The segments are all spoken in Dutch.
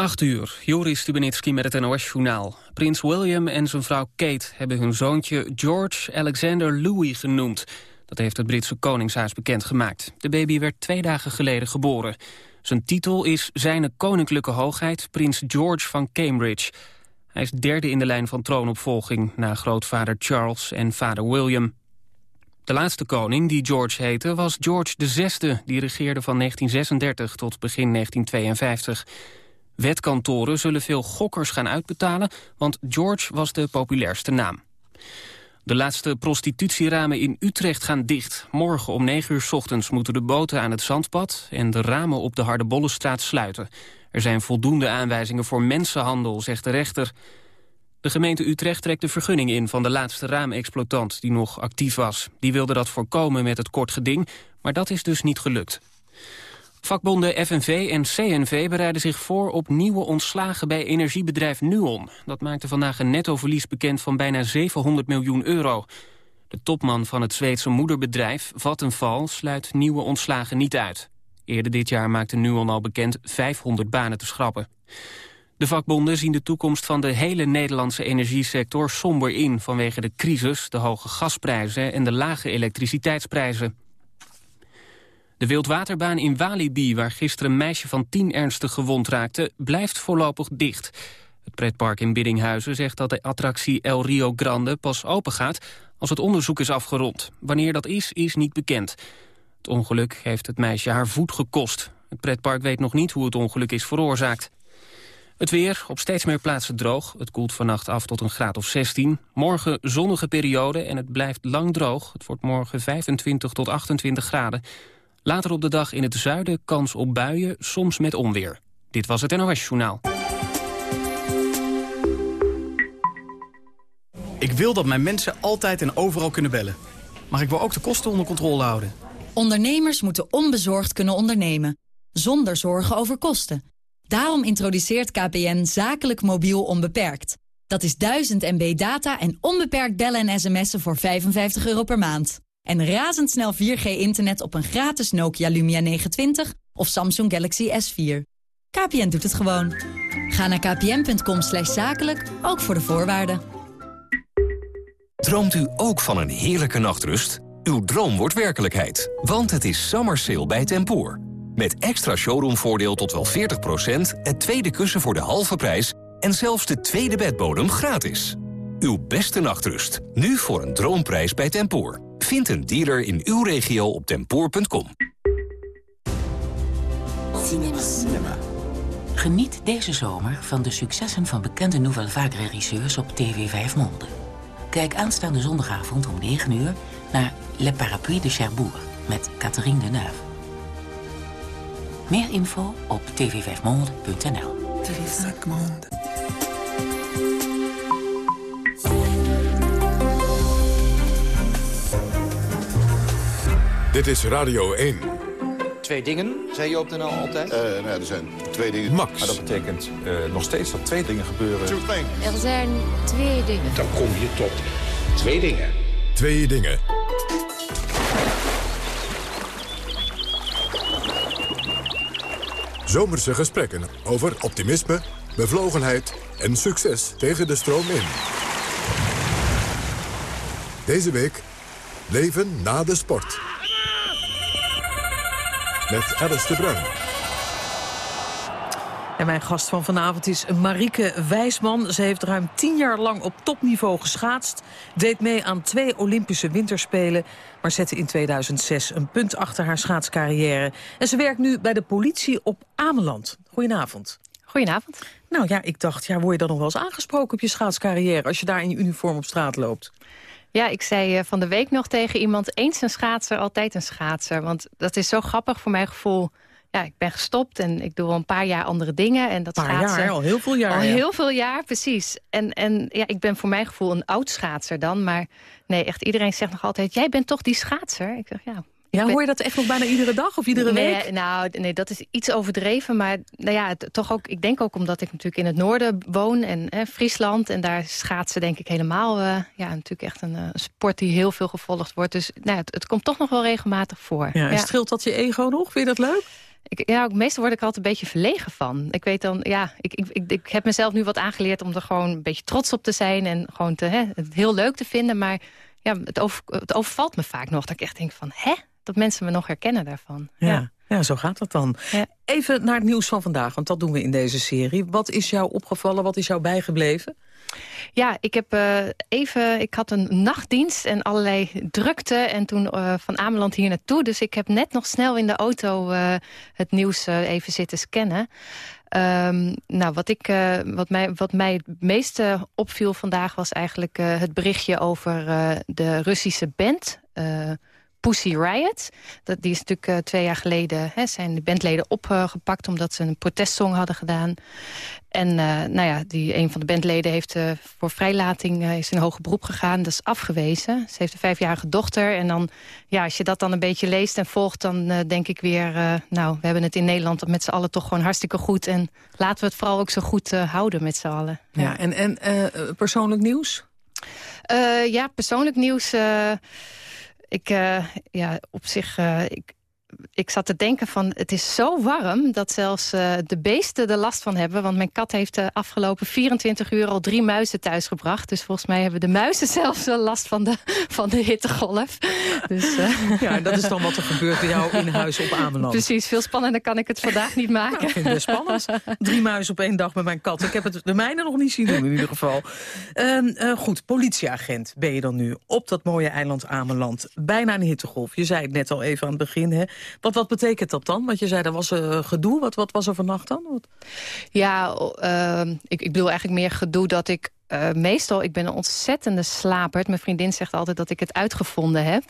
8 uur, Joris Stubenitski met het NOS-journaal. Prins William en zijn vrouw Kate hebben hun zoontje George Alexander Louis genoemd. Dat heeft het Britse Koningshuis bekendgemaakt. De baby werd twee dagen geleden geboren. Zijn titel is Zijne Koninklijke Hoogheid, Prins George van Cambridge. Hij is derde in de lijn van troonopvolging... na grootvader Charles en vader William. De laatste koning, die George heette, was George VI... die regeerde van 1936 tot begin 1952. Wetkantoren zullen veel gokkers gaan uitbetalen... want George was de populairste naam. De laatste prostitutieramen in Utrecht gaan dicht. Morgen om 9 uur s ochtends moeten de boten aan het zandpad... en de ramen op de Hardebollenstraat sluiten. Er zijn voldoende aanwijzingen voor mensenhandel, zegt de rechter. De gemeente Utrecht trekt de vergunning in van de laatste raamexploitant die nog actief was. Die wilde dat voorkomen met het kort geding, maar dat is dus niet gelukt. Vakbonden FNV en CNV bereiden zich voor op nieuwe ontslagen bij energiebedrijf Nuon. Dat maakte vandaag een nettoverlies bekend van bijna 700 miljoen euro. De topman van het Zweedse moederbedrijf, Vattenfall, sluit nieuwe ontslagen niet uit. Eerder dit jaar maakte Nuon al bekend 500 banen te schrappen. De vakbonden zien de toekomst van de hele Nederlandse energiesector somber in... vanwege de crisis, de hoge gasprijzen en de lage elektriciteitsprijzen. De wildwaterbaan in Walibi, waar gisteren een meisje van tien ernstig gewond raakte, blijft voorlopig dicht. Het pretpark in Biddinghuizen zegt dat de attractie El Rio Grande pas open gaat als het onderzoek is afgerond. Wanneer dat is, is niet bekend. Het ongeluk heeft het meisje haar voet gekost. Het pretpark weet nog niet hoe het ongeluk is veroorzaakt. Het weer, op steeds meer plaatsen droog. Het koelt vannacht af tot een graad of 16. Morgen zonnige periode en het blijft lang droog. Het wordt morgen 25 tot 28 graden. Later op de dag in het zuiden kans op buien, soms met onweer. Dit was het NOS Journaal. Ik wil dat mijn mensen altijd en overal kunnen bellen. Maar ik wil ook de kosten onder controle houden. Ondernemers moeten onbezorgd kunnen ondernemen. Zonder zorgen over kosten. Daarom introduceert KPN zakelijk mobiel onbeperkt. Dat is 1000 MB data en onbeperkt bellen en sms'en voor 55 euro per maand. En razendsnel 4G-internet op een gratis Nokia Lumia 920 of Samsung Galaxy S4. KPN doet het gewoon. Ga naar kpn.com zakelijk, ook voor de voorwaarden. Droomt u ook van een heerlijke nachtrust? Uw droom wordt werkelijkheid, want het is summer sale bij Tempoor. Met extra showroomvoordeel tot wel 40%, het tweede kussen voor de halve prijs... en zelfs de tweede bedbodem gratis. Uw beste nachtrust, nu voor een droomprijs bij Tempoor. Vind een dealer in uw regio op tempoor.com. Cinema. Geniet deze zomer van de successen van bekende Nouvelle Vague regisseurs op TV 5 Monde. Kijk aanstaande zondagavond om 9 uur naar Le Parapluie de Cherbourg met Catherine Deneuve. Meer info op tv5monde.nl. TV 5 Monde. Dit is Radio 1. Twee dingen, zei je op de NL altijd? Uh, nou er zijn twee dingen. Max. Maar dat betekent uh, nog steeds dat twee dingen gebeuren. Er zijn twee dingen. Dan kom je tot twee dingen. Twee dingen. Zomerse gesprekken over optimisme, bevlogenheid en succes tegen de stroom in. Deze week Leven na de sport. Met Alice de Bruin. En mijn gast van vanavond is Marieke Wijsman. Ze heeft ruim tien jaar lang op topniveau geschaatst. Deed mee aan twee Olympische winterspelen. Maar zette in 2006 een punt achter haar schaatscarrière. En ze werkt nu bij de politie op Ameland. Goedenavond. Goedenavond. Nou ja, ik dacht, ja, word je dan nog wel eens aangesproken op je schaatscarrière... als je daar in je uniform op straat loopt? Ja, ik zei uh, van de week nog tegen iemand... eens een schaatser, altijd een schaatser. Want dat is zo grappig voor mijn gevoel. Ja, ik ben gestopt en ik doe al een paar jaar andere dingen. En dat paar schaatsen, jaar, al heel veel jaar. Al ja. heel veel jaar, precies. En, en ja, ik ben voor mijn gevoel een oud schaatser dan. Maar nee, echt iedereen zegt nog altijd... jij bent toch die schaatser? Ik zeg, ja, ja, hoor je dat echt nog bijna iedere dag of iedere nee, week? Nou, nee, dat is iets overdreven. Maar nou ja, toch ook, ik denk ook omdat ik natuurlijk in het noorden woon. En hè, Friesland. En daar schaatsen denk ik helemaal... Uh, ja, natuurlijk echt een uh, sport die heel veel gevolgd wordt. Dus nou, het, het komt toch nog wel regelmatig voor. Ja, en ja. streelt dat je ego nog? Vind je dat leuk? Ik, ja, meestal word ik er altijd een beetje verlegen van. Ik weet dan, ja, ik, ik, ik, ik heb mezelf nu wat aangeleerd om er gewoon een beetje trots op te zijn. En gewoon te, hè, het heel leuk te vinden. Maar ja, het, over, het overvalt me vaak nog. Dat ik echt denk van, hè? Dat mensen me nog herkennen daarvan. Ja, ja. zo gaat het dan. Even naar het nieuws van vandaag, want dat doen we in deze serie. Wat is jou opgevallen, wat is jou bijgebleven? Ja, ik heb uh, even, ik had een nachtdienst en allerlei drukte en toen uh, van Ameland hier naartoe. Dus ik heb net nog snel in de auto uh, het nieuws even zitten scannen. Um, nou, wat, ik, wat, mij, wat mij het meeste opviel vandaag was eigenlijk het berichtje over de Russische band... Pussy Riot. Dat, die is natuurlijk uh, twee jaar geleden hè, zijn de bandleden opgepakt... omdat ze een protestsong hadden gedaan. En uh, nou ja, die, een van de bandleden heeft uh, voor vrijlating is in hoger beroep gegaan. Dat is afgewezen. Ze heeft een vijfjarige dochter. En dan, ja, als je dat dan een beetje leest en volgt... dan denk ik weer, nou, we hebben het in Nederland met z'n allen toch gewoon hartstikke goed. En laten we het vooral ook zo goed houden met z'n allen. Ja, ja en, en persoonlijk nieuws? ja, persoonlijk nieuws ik, uh, ja, op zich, uh, ik, ik zat te denken van het is zo warm dat zelfs uh, de beesten er last van hebben. Want mijn kat heeft de afgelopen 24 uur al drie muizen thuisgebracht. Dus volgens mij hebben de muizen zelfs wel last van de, van de hittegolf. Dus, uh... Ja, dat is dan wat er gebeurt bij jou in huis op Ameland. Precies, veel spannender kan ik het vandaag niet maken. Nou, ik vind het spannend. Drie muizen op één dag met mijn kat. Ik heb het de mijne nog niet zien doen in ieder geval. Uh, goed, politieagent ben je dan nu op dat mooie eiland Ameland. Bijna een hittegolf. Je zei het net al even aan het begin, hè? Wat, wat betekent dat dan? Want je zei, er was uh, gedoe. Wat, wat was er vannacht dan? Ja, uh, ik, ik bedoel eigenlijk meer gedoe dat ik uh, meestal, ik ben een ontzettende slaperd. Mijn vriendin zegt altijd dat ik het uitgevonden heb.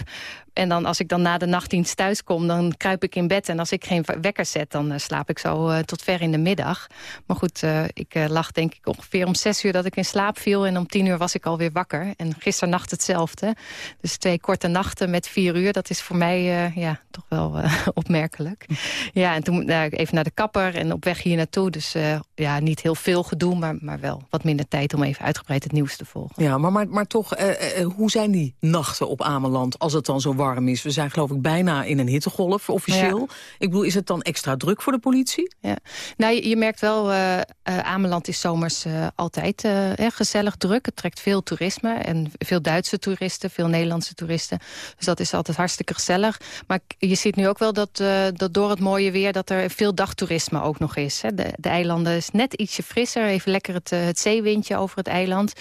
En dan als ik dan na de nachtdienst thuis kom, dan kruip ik in bed. En als ik geen wekker zet, dan uh, slaap ik zo uh, tot ver in de middag. Maar goed, ik lag denk ik ongeveer om zes uur dat ik in slaap viel. En om tien uur was ik alweer wakker. En gisternacht hetzelfde. Dus twee korte nachten met vier uur, dat is voor mij ja, toch wel opmerkelijk. Ja, en toen even naar de kapper en op weg hier naartoe. Dus ja, niet heel veel gedoe, maar, maar wel wat minder tijd om even uitgebreid het nieuws te volgen. Ja, maar, maar, maar toch, uh, uh, hoe zijn die nachten op Ameland als het dan zo warm is? We zijn geloof ik bijna in een hittegolf, officieel. Ik bedoel, is het dan extra druk voor de politie? Ja. Nou, je, je merkt wel, uh, Ameland is zomers altijd gezellig druk. Het trekt veel toerisme en veel Duitse toeristen, veel Nederlandse toeristen. Dus dat is altijd hartstikke gezellig. Maar je ziet nu ook wel dat, dat door het mooie weer... dat er veel dagtoerisme ook nog is. Hè. De, de eilanden is net ietsje frisser, even lekker het, het zeewindje over het eiland eiland.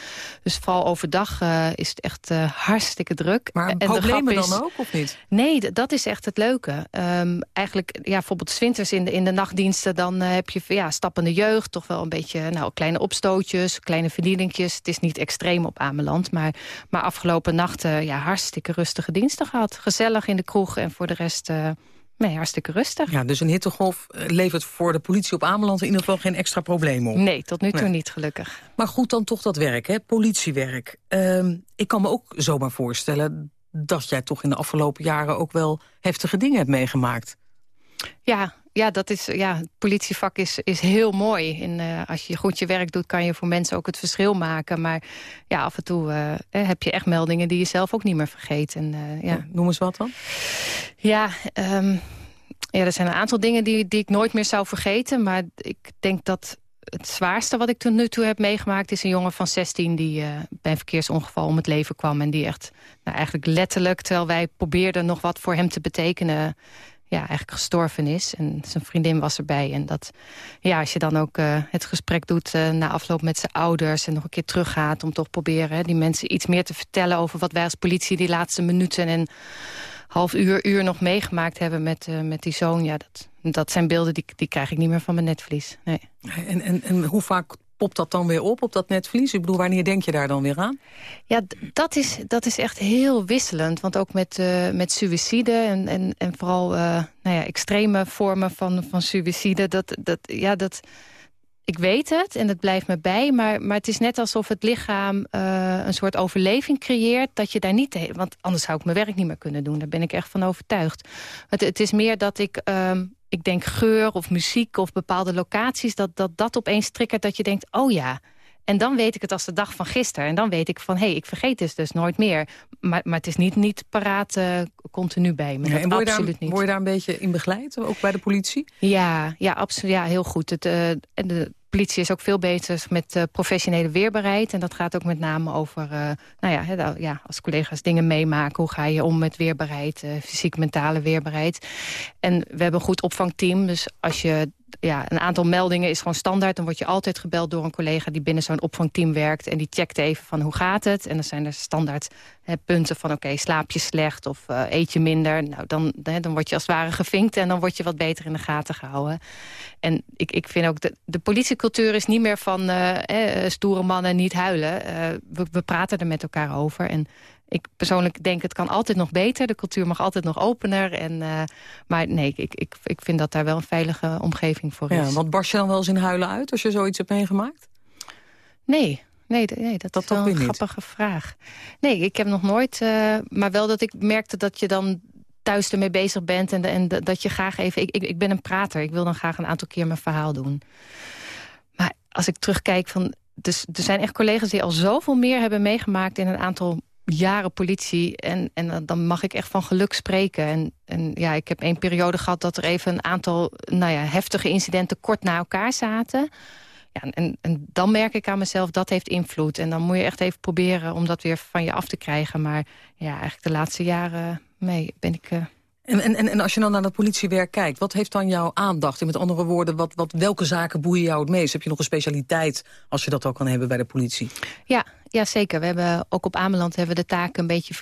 Dus vooral overdag uh, is het echt uh, hartstikke druk. Maar en problemen is, dan ook, of niet? Nee, dat is echt het leuke. Um, eigenlijk, ja, bijvoorbeeld winters in de, in de nachtdiensten... dan uh, heb je ja, stappende jeugd, toch wel een beetje nou, kleine opstootjes... kleine vernielingjes. Het is niet extreem op Ameland, maar, maar afgelopen nachten... ja, hartstikke rustige diensten gehad. Gezellig in de kroeg en voor de rest... Nee, hartstikke rustig. Ja, dus een hittegolf eh, levert voor de politie op Ameland in ieder geval geen extra problemen op. Nee, tot nu toe niet, gelukkig. Maar goed, dan toch dat werk, hè? politiewerk. Uh, ik kan me ook zomaar voorstellen dat jij toch in de afgelopen jaren ook wel heftige dingen hebt meegemaakt. Ja, ja, dat is, ja het politievak is, is heel mooi. En, uh, als je goed je werk doet, kan je voor mensen ook het verschil maken. Maar ja, af en toe uh, heb je echt meldingen die je zelf ook niet meer vergeet. En, uh, ja. Noem eens wat dan. Ja, um, ja, er zijn een aantal dingen die, die ik nooit meer zou vergeten. Maar ik denk dat het zwaarste wat ik tot nu toe heb meegemaakt... is een jongen van 16 die uh, bij een verkeersongeval om het leven kwam. En die echt, nou, eigenlijk letterlijk, terwijl wij probeerden nog wat voor hem te betekenen ja, eigenlijk gestorven is. En zijn vriendin was erbij. En dat, ja, als je dan ook uh, het gesprek doet uh, na afloop met zijn ouders... en nog een keer teruggaat om toch proberen hè, die mensen iets meer te vertellen... over wat wij als politie die laatste minuten en half uur, uur nog meegemaakt hebben met, uh, met die zoon. Ja, dat, dat zijn beelden die, die krijg ik niet meer van mijn netvlies. Nee. En, en, en hoe vaak popt dat dan weer op, op dat netvlies? Ik bedoel, wanneer denk je daar dan weer aan? Ja, dat is, dat is echt heel wisselend. Want ook met, uh, met suïcide en, en, en vooral uh, nou ja, extreme vormen van, van suïcide... Dat, dat, ja, dat, ik weet het en het blijft me bij, maar, maar het is net alsof het lichaam uh, een soort overleving creëert... dat je daar niet... Want anders zou ik mijn werk niet meer kunnen doen. Daar ben ik echt van overtuigd. Het, het is meer dat ik... Um, ik denk geur of muziek of bepaalde locaties... dat dat, dat opeens triggert dat je denkt, oh ja... En dan weet ik het als de dag van gisteren. En dan weet ik van, hé, hey, ik vergeet dus dus nooit meer. Maar, maar het is niet, niet paraat uh, continu bij me. Nee, en word, je absoluut daar, niet. word je daar een beetje in begeleid, ook bij de politie? Ja, ja, absoluut, ja heel goed. Het, uh, de politie is ook veel bezig met uh, professionele weerbaarheid. En dat gaat ook met name over, uh, nou ja, ja, als collega's dingen meemaken. Hoe ga je om met weerbaarheid, uh, fysiek, mentale weerbaarheid. En we hebben een goed opvangteam. Dus als je ja, een aantal meldingen is gewoon standaard. Dan word je altijd gebeld door een collega die binnen zo'n opvangteam werkt. En die checkt even van hoe gaat het. En dan zijn er standaard hè, punten van oké, slaap je slecht of uh, eet je minder. Nou, dan, hè, dan word je als het ware gevinkt en dan word je wat beter in de gaten gehouden. En ik, ik vind ook, de, de politiecultuur is niet meer van eh, stoere mannen niet huilen. Uh, we, we praten er met elkaar over. En ik persoonlijk denk het kan altijd nog beter. De cultuur mag altijd nog opener. En, uh, maar nee, ik, ik, ik vind dat daar wel een veilige omgeving voor ja, is. Want barst je dan wel eens in huilen uit als je zoiets hebt meegemaakt? Nee, nee, nee dat, dat is wel een grappige vraag. Nee, ik heb nog nooit... Uh, maar wel dat ik merkte dat je dan thuis ermee bezig bent... en, en dat je graag even... Ik, ik, ik ben een prater. Ik wil dan graag een aantal keer mijn verhaal doen. Maar als ik terugkijk van... Dus er zijn echt collega's die al zoveel meer hebben meegemaakt... in een aantal jaren politie. En, en dan mag ik echt van geluk spreken. En, en ja, ik heb één periode gehad dat er even een aantal nou ja, heftige incidenten kort na elkaar zaten. Ja, en, en dan merk ik aan mezelf, dat heeft invloed. En dan moet je echt even proberen om dat weer van je af te krijgen. Maar ja, eigenlijk de laatste jaren mee ben ik... Uh, en, en, en als je dan naar dat politiewerk kijkt, wat heeft dan jouw aandacht? En met andere woorden, wat, wat, welke zaken boeien jou het meest? Heb je nog een specialiteit, als je dat al kan hebben bij de politie? Ja, ja zeker. We hebben ook op Ameland hebben we de taken een beetje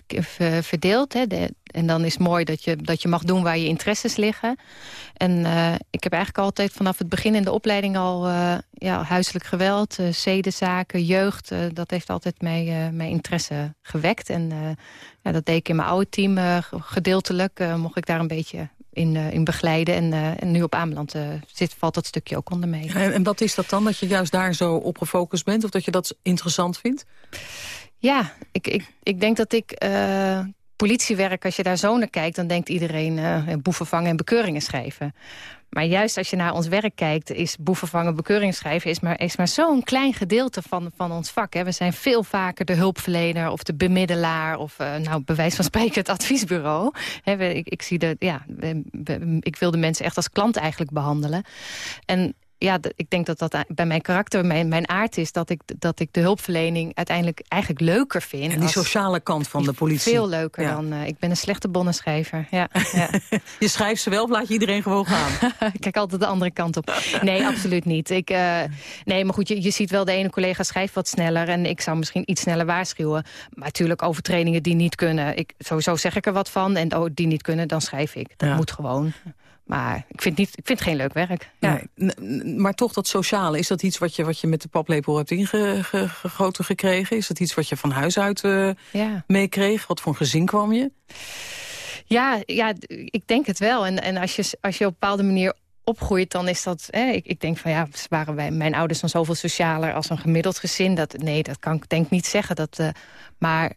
verdeeld. Hè. En dan is het mooi dat je, dat je mag doen waar je interesses liggen. En uh, ik heb eigenlijk altijd vanaf het begin in de opleiding al uh, ja, huiselijk geweld, uh, zedenzaken, jeugd. dat heeft altijd mijn, mijn interesse gewekt. En ja, dat deed ik in mijn oude team gedeeltelijk. mocht ik daar een beetje in, uh, in begeleiden. En, uh, en nu op Ameland uh, zit, valt dat stukje ook onder mee. En, en wat is dat dan, dat je juist daar zo op gefocust bent? Of dat je dat interessant vindt? Ja, ik, ik, ik denk dat ik politiewerk, als je daar zo naar kijkt... dan denkt iedereen boeven vangen en bekeuringen schrijven. Maar juist als je naar ons werk kijkt... is boeven vangen, bekeuringen schrijven... is maar, is maar zo'n klein gedeelte van, van ons vak. Hè. We zijn veel vaker de hulpverlener of de bemiddelaar... of uh, nou, bij wijze van spreken het adviesbureau. Hè, ik, ik, zie de, ja, ik wil de mensen echt als klant eigenlijk behandelen. En ja, ik denk dat dat bij mijn karakter, mijn, mijn aard is... Dat ik, dat ik de hulpverlening uiteindelijk eigenlijk leuker vind. En die sociale kant van de politie. Veel leuker ja. dan... Uh, ik ben een slechte bonnenschrijver. Ja, ja. je schrijft ze wel of laat je iedereen gewoon gaan? ik kijk altijd de andere kant op. Nee, absoluut niet. Ik, uh, nee, maar goed, je, je ziet wel de ene collega schrijft wat sneller... en ik zou misschien iets sneller waarschuwen. Maar natuurlijk overtredingen die niet kunnen. Ik, sowieso zeg ik er wat van. En oh, die niet kunnen, dan schrijf ik. Dat ja. moet gewoon. Maar ik vind, niet, ik vind het geen leuk werk. Ja. Nee, maar toch dat sociale, is dat iets wat je, wat je met de paplepel hebt ingegoten gekregen? Is dat iets wat je van huis uit uh, ja. meekreeg? Wat voor een gezin kwam je? Ja, ja ik denk het wel. En, en als, je, als je op een bepaalde manier opgroeit, dan is dat... Ik, ik denk van ja, waren wij, mijn ouders dan zoveel socialer als een gemiddeld gezin? Dat, nee, dat kan ik denk niet zeggen. Dat, uh, maar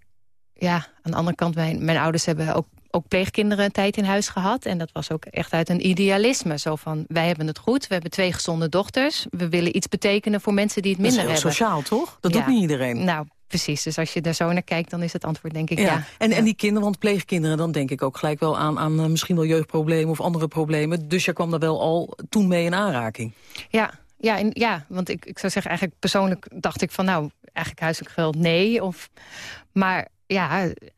ja, aan de andere kant, mijn, mijn ouders hebben ook ook pleegkinderen een tijd in huis gehad. En dat was ook echt uit een idealisme. Zo van, wij hebben het goed, we hebben twee gezonde dochters. We willen iets betekenen voor mensen die het minder hebben. Dat is heel sociaal, toch? Dat ja. doet niet iedereen. Nou, precies. Dus als je daar zo naar kijkt, dan is het antwoord denk ik ja. ja. En, ja. en die kinderen, want pleegkinderen... dan denk ik ook gelijk wel aan, aan uh, misschien wel jeugdproblemen of andere problemen. Dus je kwam daar wel al toen mee in aanraking. Ja, ja, en, ja want ik, ik zou zeggen, eigenlijk persoonlijk dacht ik van... nou, eigenlijk huiselijk geweld, nee. Of, maar ja,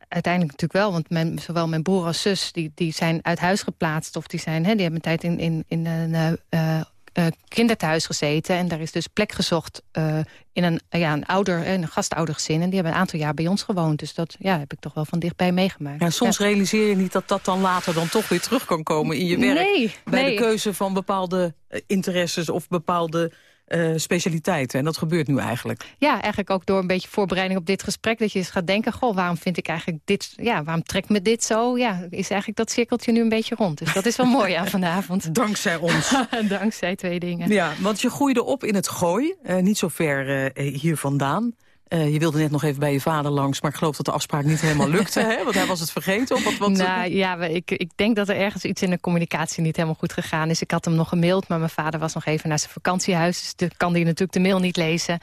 uiteindelijk natuurlijk wel. Want mijn, zowel mijn broer als zus die, die zijn uit huis geplaatst. Of die, zijn, hè, die hebben een tijd in, in, in een uh, uh, kinderthuis gezeten. En daar is dus plek gezocht uh, in een, ja, een, ouder, een gastoudergezin. En die hebben een aantal jaar bij ons gewoond. Dus dat ja, heb ik toch wel van dichtbij meegemaakt. Ja, soms ja. realiseer je niet dat dat dan later dan toch weer terug kan komen in je werk. Nee, bij nee. de keuze van bepaalde interesses of bepaalde uh, specialiteiten. En dat gebeurt nu eigenlijk. Ja, eigenlijk ook door een beetje voorbereiding op dit gesprek. Dat je eens gaat denken, goh, waarom vind ik eigenlijk dit... Ja, waarom trekt me dit zo? Ja, is eigenlijk dat cirkeltje nu een beetje rond. Dus dat is wel mooi aan vanavond. Dankzij ons. Dankzij twee dingen. Ja, want je groeide op in het Gooi. Uh, niet zo ver uh, hier vandaan. Uh, je wilde net nog even bij je vader langs, maar ik geloof dat de afspraak niet helemaal lukte. hè? Want hij was het vergeten. Of wat, wat... Nou ja, ik, ik denk dat er ergens iets in de communicatie niet helemaal goed gegaan is. Ik had hem nog gemaild, maar mijn vader was nog even naar zijn vakantiehuis. Dus dan kan hij natuurlijk de mail niet lezen.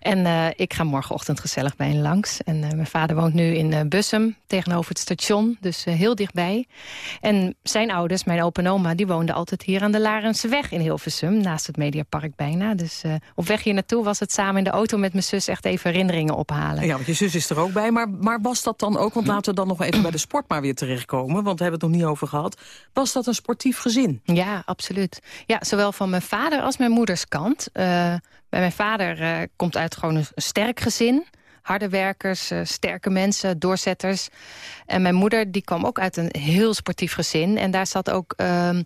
En uh, ik ga morgenochtend gezellig bij hem langs. En uh, mijn vader woont nu in Bussum, tegenover het station. Dus heel dichtbij. En zijn ouders, mijn opa en oma, die woonden altijd hier aan de Larense weg in Hilversum. Naast het Mediapark bijna. Dus op weg hier naartoe was het samen in de auto met mijn zus echt even herinneren ophalen. Ja, want je zus is er ook bij. Maar, maar was dat dan ook, want laten we dan nog even bij de sport maar weer terechtkomen. Want we hebben het nog niet over gehad. Was dat een sportief gezin? Ja, absoluut. Ja, zowel van mijn vader als mijn moeders kant. Uh, bij mijn vader uh, komt uit gewoon een sterk gezin harde werkers, uh, sterke mensen, doorzetters. En mijn moeder die kwam ook uit een heel sportief gezin. En daar zat ook uh,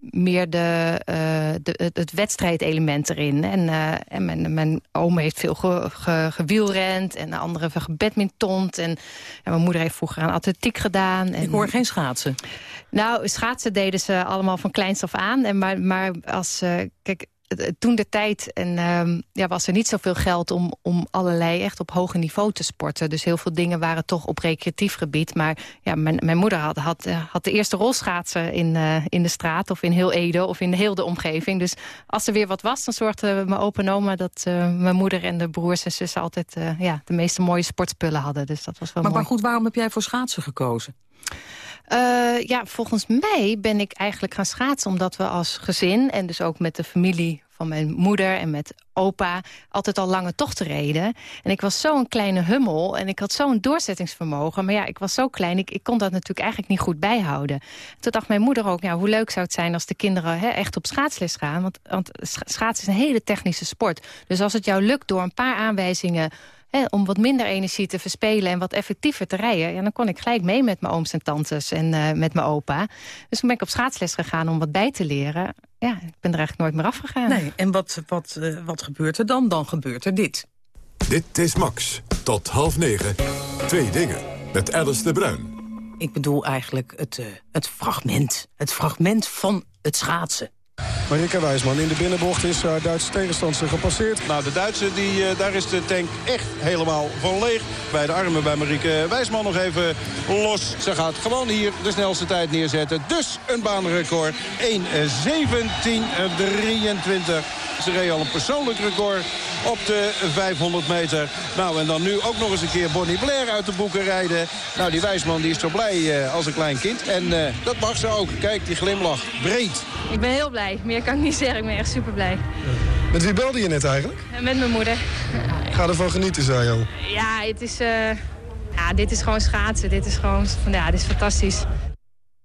meer de, uh, de, het, wedstrijdelement erin. En, uh, en mijn, mijn oom heeft veel ge, ge, gewielrend en de andere gebadmintond. En, en mijn moeder heeft vroeger aan atletiek gedaan. En, Ik hoor geen schaatsen. Nou, schaatsen deden ze allemaal van kleins af aan. En maar, maar als, uh, kijk, toen de tijd en um, ja, was er niet zoveel geld om, om allerlei echt op hoger niveau te sporten. Dus heel veel dingen waren toch op recreatief gebied. Maar ja, mijn, mijn moeder had, had, had de eerste rolschaatsen in, uh, in de straat of in heel Ede of in heel de omgeving. Dus als er weer wat was, dan zorgde mijn opa en oma dat uh, mijn moeder en de broers en zussen altijd uh, ja, de meeste mooie sportspullen hadden. Dus dat was wel maar, mooi. Maar goed, waarom heb jij voor schaatsen gekozen? Uh, ja, volgens mij ben ik eigenlijk gaan schaatsen... omdat we als gezin en dus ook met de familie van mijn moeder en met opa... altijd al lange tochten reden. En ik was zo'n kleine hummel en ik had zo'n doorzettingsvermogen. Maar ja, ik was zo klein, ik, ik kon dat natuurlijk eigenlijk niet goed bijhouden. Toen dacht mijn moeder ook, ja, hoe leuk zou het zijn... als de kinderen hè, echt op schaatsles gaan. Want, want schaatsen is een hele technische sport. Dus als het jou lukt door een paar aanwijzingen Hè, om wat minder energie te verspelen en wat effectiever te rijden... Ja, dan kon ik gelijk mee met mijn ooms en tantes en uh, met mijn opa. Dus toen ben ik op schaatsles gegaan om wat bij te leren. Ja, ik ben er eigenlijk nooit meer afgegaan. Nee, en wat, wat, uh, wat gebeurt er dan? Dan gebeurt er dit. Dit is Max. Tot half negen. Twee dingen. Met Alice de Bruin. Ik bedoel eigenlijk het, uh, het fragment. Het fragment van het schaatsen. Marika Wijsman in de binnenbocht is haar Duitse tegenstander gepasseerd. Nou, de Duitse, die, uh, daar is de tank echt helemaal van leeg. Bij de armen bij Marieke Wijsman nog even los. Ze gaat gewoon hier de snelste tijd neerzetten. Dus een baanrecord. 1.17.23. Ze reed al een persoonlijk record op de 500 meter. Nou, en dan nu ook nog eens een keer Bonnie Blair uit de boeken rijden. Nou, die Wijsman die is zo blij uh, als een klein kind. En uh, dat mag ze ook. Kijk, die glimlach. Breed. Ik ben heel blij. Meer kan ik niet zeggen. Ik ben echt super blij. Met wie belde je net eigenlijk? Met mijn moeder. Ga ervan genieten, zei je al. Ja, het is, uh, ja, dit is gewoon schaatsen. Dit is gewoon, ja, dit is fantastisch.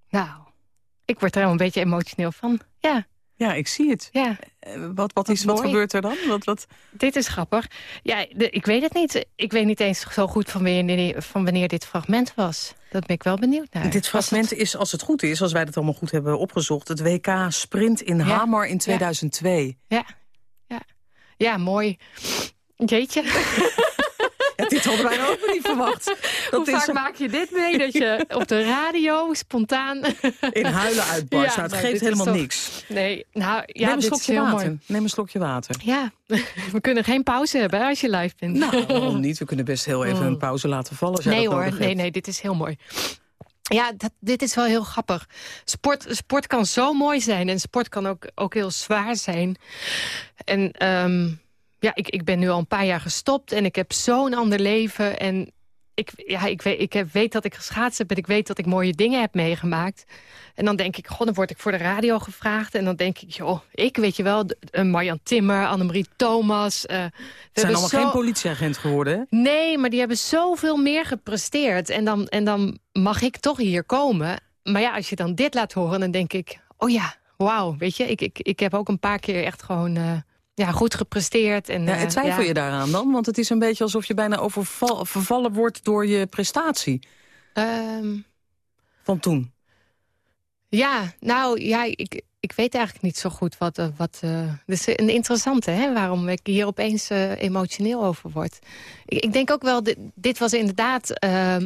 Nou, ik word er helemaal een beetje emotioneel van. Ja. Ja, ik zie het. Ja. Wat, wat, is, wat gebeurt er dan? Wat, wat... Dit is grappig. Ja, de, ik weet het niet. Ik weet niet eens zo goed van wanneer, van wanneer dit fragment was. Dat ben ik wel benieuwd naar. Dit fragment het... is, als het goed is, als wij het allemaal goed hebben opgezocht... het WK Sprint in ja. Hamar in 2002. Ja, ja. ja mooi. Jeetje. Dit hadden wij ook niet verwacht. Dat Hoe vaak is... maak je dit mee? Dat je op de radio spontaan... In huilen uitbarst. Ja, nou, het geeft helemaal toch... niks. Nee, nou, ja, Neem een dit slokje is heel water. Mooi. Neem een slokje water. Ja, we kunnen geen pauze hebben als je live bent. Nou, waarom niet? We kunnen best heel even een pauze laten vallen als Nee dat hoor, nee, nee, dit is heel mooi. Ja, dat, dit is wel heel grappig. Sport, sport kan zo mooi zijn en sport kan ook, ook heel zwaar zijn. En um, ja, ik, ik ben nu al een paar jaar gestopt en ik heb zo'n ander leven. En ik, ja, ik, weet, ik heb, weet dat ik geschaatst heb en ik weet dat ik mooie dingen heb meegemaakt. En dan denk ik, god, dan word ik voor de radio gevraagd. En dan denk ik, joh, ik weet je wel, uh, Marjan Timmer, Annemarie Thomas. Uh, Ze zijn allemaal zo... geen politieagent geworden, hè? Nee, maar die hebben zoveel meer gepresteerd. En dan, en dan mag ik toch hier komen. Maar ja, als je dan dit laat horen, dan denk ik, oh ja, wauw. Weet je, ik, ik, ik heb ook een paar keer echt gewoon... Uh, ja, goed gepresteerd. En, ja, en twijfel ja. je daaraan dan? Want het is een beetje alsof je bijna overval, vervallen wordt door je prestatie. Um, Van toen? Ja, nou, ja, ik, ik weet eigenlijk niet zo goed wat... Uh, wat uh, dus een interessante, hè, waarom ik hier opeens uh, emotioneel over word. Ik, ik, denk ook wel, dit, dit was inderdaad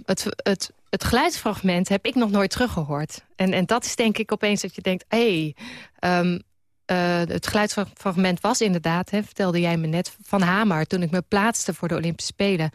het, het, het geluidsfragment heb ik nog nooit teruggehoord. En, en dat is denk ik opeens dat je denkt, hé... Hey, um, uh, het geluidsfragment was inderdaad, hè, vertelde jij me net, van Hamer... toen ik me plaatste voor de Olympische Spelen.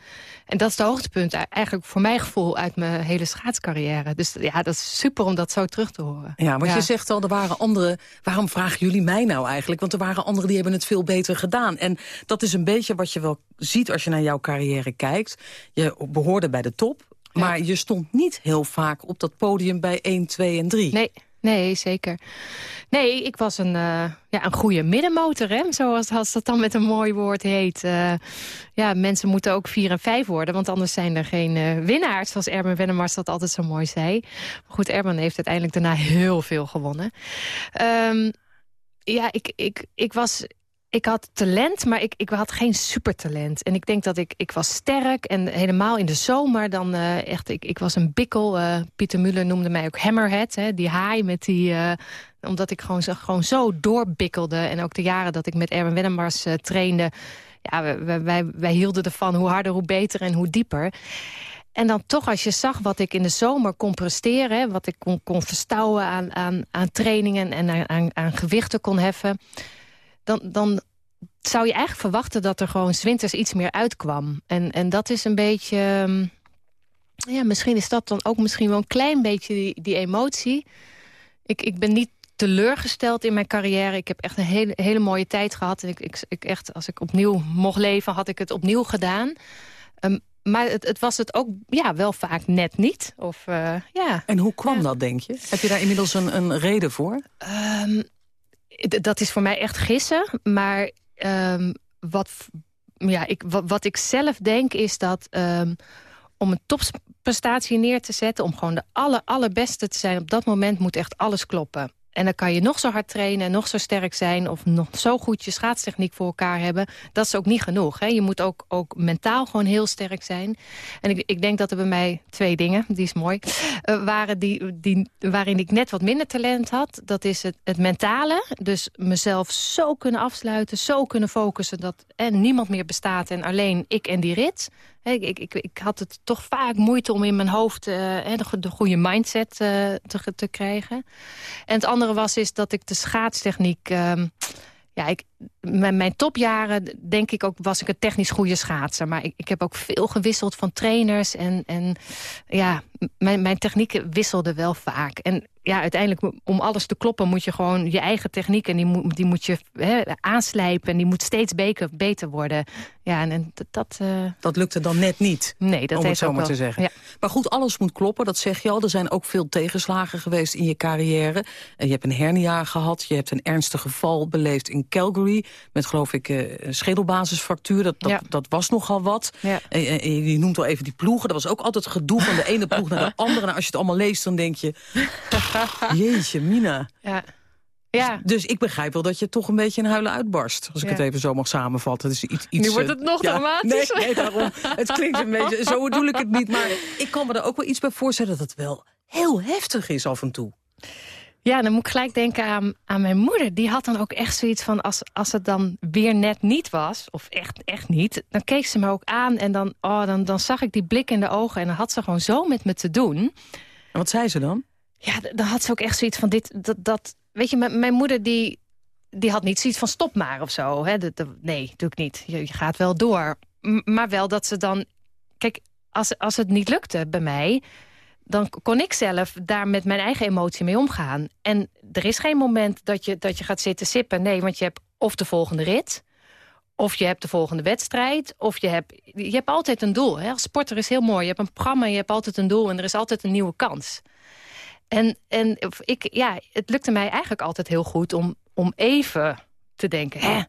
En dat is het hoogtepunt eigenlijk voor mijn gevoel uit mijn hele schaatscarrière. Dus ja, dat is super om dat zo terug te horen. Ja, want je zegt al, er waren anderen... waarom vragen jullie mij nou eigenlijk? Want er waren anderen die hebben het veel beter gedaan. En dat is een beetje wat je wel ziet als je naar jouw carrière kijkt. Je behoorde bij de top, maar je stond niet heel vaak op dat podium bij 1, 2 en 3. Nee, Nee, zeker. Nee, ik was een, uh, ja, een goede middenmotor, hè? zoals als dat dan met een mooi woord heet. Uh, ja, mensen moeten ook vier en vijf worden, want anders zijn er geen uh, winnaars... zoals Erben Wennemars dat altijd zo mooi zei. Maar goed, Erben heeft uiteindelijk daarna heel veel gewonnen. Um, ja, ik, ik, ik was ik had talent, maar ik, ik had geen supertalent. En ik denk dat ik, ik was sterk en helemaal in de zomer dan uh, echt... Ik, ik was een bikkel. Uh, Pieter Muller noemde mij ook hammerhead, hè, die haai met die... Uh, omdat ik gewoon zo, gewoon zo doorbikkelde. En ook de jaren dat ik met Erwin Wennemars trainde... Ja, wij, wij, wij hielden ervan hoe harder, hoe beter en hoe dieper. En dan toch, als je zag wat ik in de zomer kon presteren... wat ik kon, kon verstouwen aan, aan, aan trainingen en aan, aan gewichten kon heffen dan, dan zou je eigenlijk verwachten dat er gewoon zwinters iets meer uitkwam. En, en dat is een beetje... Ehm, ja, misschien is dat dan ook misschien wel een klein beetje die, die emotie. Ik, ik ben niet teleurgesteld in mijn carrière. Ik heb echt een hele, hele mooie tijd gehad. En ik, ik, ik echt, als ik opnieuw mocht leven, had ik het opnieuw gedaan. Um, maar het, het, was het ook ja, wel vaak net niet. Of, uh, ja. En hoe kwam dat, denk je? Heb je daar inmiddels een, een reden voor? Um, dat is voor mij echt gissen. Maar um, wat, ja, ik, wat, ik zelf denk is dat... Um, om een topprestatie neer te zetten... om gewoon de aller, allerbeste te zijn op dat moment... moet echt alles kloppen. En dan kan je nog zo hard trainen en nog zo sterk zijn... of nog zo goed je schaatstechniek voor elkaar hebben. Dat is ook niet genoeg. Hè? Je moet ook, ook mentaal gewoon heel sterk zijn. En ik, ik denk dat er bij mij twee dingen, die is mooi... Uh, waren die, die, waarin ik net wat minder talent had. Dat is het, het mentale. Dus mezelf zo kunnen afsluiten, zo kunnen focussen... dat en niemand meer bestaat en alleen ik en die rit... Ik, ik, ik, ik, had het toch vaak moeite om in mijn hoofd uh, de, de, goede mindset uh, te, te, krijgen. En het andere was is dat ik de schaatstechniek... Uh, ja, ik, mijn, mijn topjaren denk ik ook was ik een technisch goede schaatser. Maar ik, ik heb ook veel gewisseld van trainers. En, en ja, mijn, mijn technieken wisselden wel vaak. En ja, uiteindelijk om alles te kloppen moet je gewoon je eigen techniek... en die moet, die moet je hè, aanslijpen en die moet steeds beter, beter worden. Ja, en, en dat... Uh... Dat lukte dan net niet, nee, dat om het zo maar te zeggen. Ja. Maar goed, alles moet kloppen, dat zeg je al. Er zijn ook veel tegenslagen geweest in je carrière. En je hebt een hernia gehad, je hebt een ernstig geval beleefd in Calgary... met geloof ik uh, een schedelbasisfractuur, dat, dat, Ja. dat was nogal wat. Ja. Je noemt al even die ploegen, dat was ook altijd gedoe van de ene ploeg naar de andere. En als je het allemaal leest, dan denk je... Jeetje, Mina. Ja. Ja. Dus ik begrijp wel dat je toch een beetje een huilen uitbarst. Als ik Ja. het even zo mag samenvatten. Is iets, iets, Nu wordt eh, het nog ja, dramatischer. Nee, nee, daarom. Het klinkt een beetje... Zo bedoel ik het niet. Maar ik kan me er ook wel iets bij voorstellen... dat het wel heel heftig is af en toe. Ja, dan moet ik gelijk denken aan, aan mijn moeder. Die had dan ook echt zoiets van, als, als het dan weer net niet was... of echt, echt niet, dan keek ze me ook aan... en dan, oh, dan, dan zag ik die blik in de ogen... en dan had ze gewoon zo met me te doen. En wat zei ze dan? Ja, dan had ze ook echt zoiets van dit, dat... dat weet je, mijn, moeder die, die had niet zoiets van stop maar of zo. Hè? Dat, dat- nee, ik niet. Je, gaat wel door. Maar wel dat ze dan... Kijk, als, als het niet lukte bij mij... dan kon ik zelf daar met mijn eigen emotie mee omgaan. En er is geen moment dat je, dat je gaat zitten sippen. Nee, want je hebt of de volgende rit... of je hebt de volgende wedstrijd... of je hebt, je hebt altijd een doel. Hè? Als sporter is heel mooi. Je hebt een programma, je hebt altijd een doel... en er is altijd een nieuwe kans. En, en ik, ja, het lukte mij eigenlijk altijd heel goed om, om even te denken... Hè,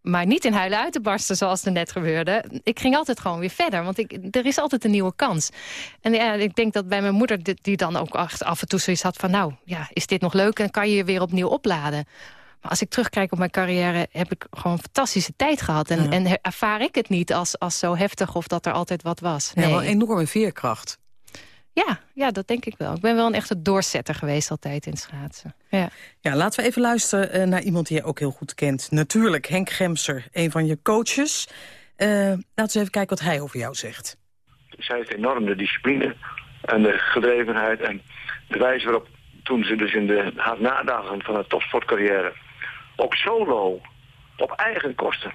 maar niet in huilen uit te barsten zoals er net gebeurde. Ik ging altijd gewoon weer verder, want ik, er is altijd een nieuwe kans. En ja, ik denk dat bij mijn moeder, die- dan ook af en toe zoiets had van... nou, ja, is dit nog leuk en kan je je weer opnieuw opladen. Maar als ik terugkijk op mijn carrière, heb ik gewoon een fantastische tijd gehad. En, Ja. en ervaar ik het niet als, als zo heftig of dat er altijd wat was. Ja, Nee. wel een enorme veerkracht. Ja, ja, dat denk ik wel. Ik ben wel een echte doorzetter geweest altijd in schaatsen. Ja. Ja, laten we even luisteren eh, naar iemand die je ook heel goed kent. Natuurlijk, Henk Gemser, een van je coaches. Eh, laten we eens even kijken wat hij over jou zegt. Zij heeft enorm de discipline en de gedrevenheid en de wijze waarop toen ze dus in de haar nadagen van haar topsportcarrière ook solo, op eigen kosten,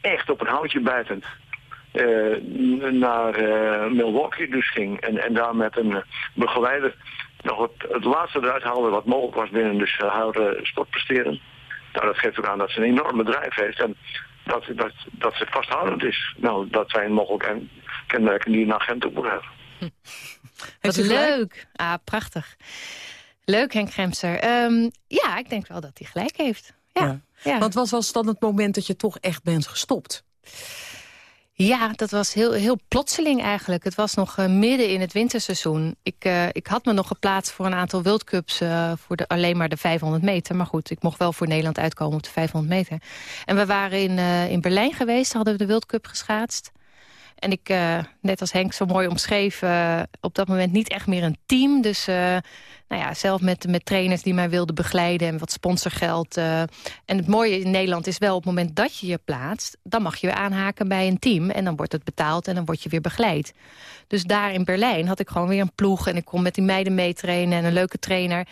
echt op een houtje bijtend, uh, naar uh, Milwaukee dus ging. En, en daar met een begeleider nog het, het laatste eruit haalde wat mogelijk was binnen dus haar sportpresteren. Nou, dat geeft ook aan dat ze een enorm bedrijf heeft en dat, dat, dat ze vasthoudend is. Nou, dat zijn mogelijk kenmerken die een agent ook moet hebben. Hm. Wat leuk. Ah, prachtig. Leuk, Henk Gremser. Um, ja, ik denk wel dat hij gelijk heeft. Ja, ja. Want wat was dan het moment dat je toch echt bent gestopt? Ja, dat was heel, heel plotseling eigenlijk. Het was nog uh, midden in het winterseizoen. Ik, uh, ik had me nog geplaatst voor een aantal World Cups... Uh, voor de, alleen maar de 500 meter. Maar goed, ik mocht wel voor Nederland uitkomen op de 500 meter. En we waren in, in Berlijn geweest, hadden we de World Cup geschaatst. En ik, uh, net als Henk zo mooi omschreef, uh, op dat moment niet echt meer een team. Dus uh, nou ja, zelf met, met trainers die mij wilden begeleiden en wat sponsorgeld. en het mooie in Nederland is wel op het moment dat je je plaatst... dan mag je weer aanhaken bij een team en dan wordt het betaald en dan word je weer begeleid. Dus daar in Berlijn had ik gewoon weer een ploeg en ik kon met die meiden meetrainen en een leuke trainer...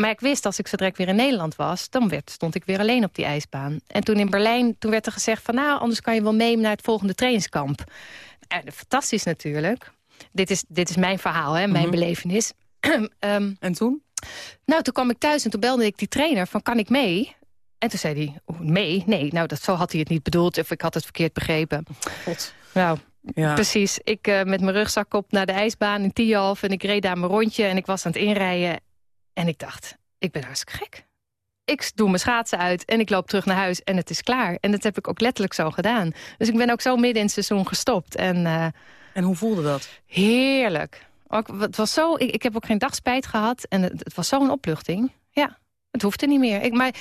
Maar ik wist, als ik zo direct weer in Nederland was... dan werd, stond ik weer alleen op die ijsbaan. En toen in Berlijn toen werd er gezegd van... nou, anders kan je wel mee naar het volgende trainingskamp. En, fantastisch natuurlijk. Dit is, dit is mijn verhaal, hè, mijn mhm. belevenis. um, en toen? Nou, toen kwam ik thuis en toen belde ik die trainer van... kan ik mee? En toen zei hij, mee? Nee, nou, dat, zo had hij het niet bedoeld. Of ik had het verkeerd begrepen. God. Nou, ja. Precies. Ik uh, met mijn rugzak op naar de ijsbaan in Tialf... en ik reed daar mijn rondje en ik was aan het inrijden. En ik dacht, ik ben hartstikke gek. Ik doe mijn schaatsen uit en ik loop terug naar huis en het is klaar. En dat heb ik ook letterlijk zo gedaan. Dus ik ben ook zo midden in het seizoen gestopt. En, uh, en hoe voelde dat? Heerlijk. Ook, het was zo, ik, ik heb ook geen dag spijt gehad. En het, het was zo'n opluchting. Ja, het hoefde niet meer. Ik, maar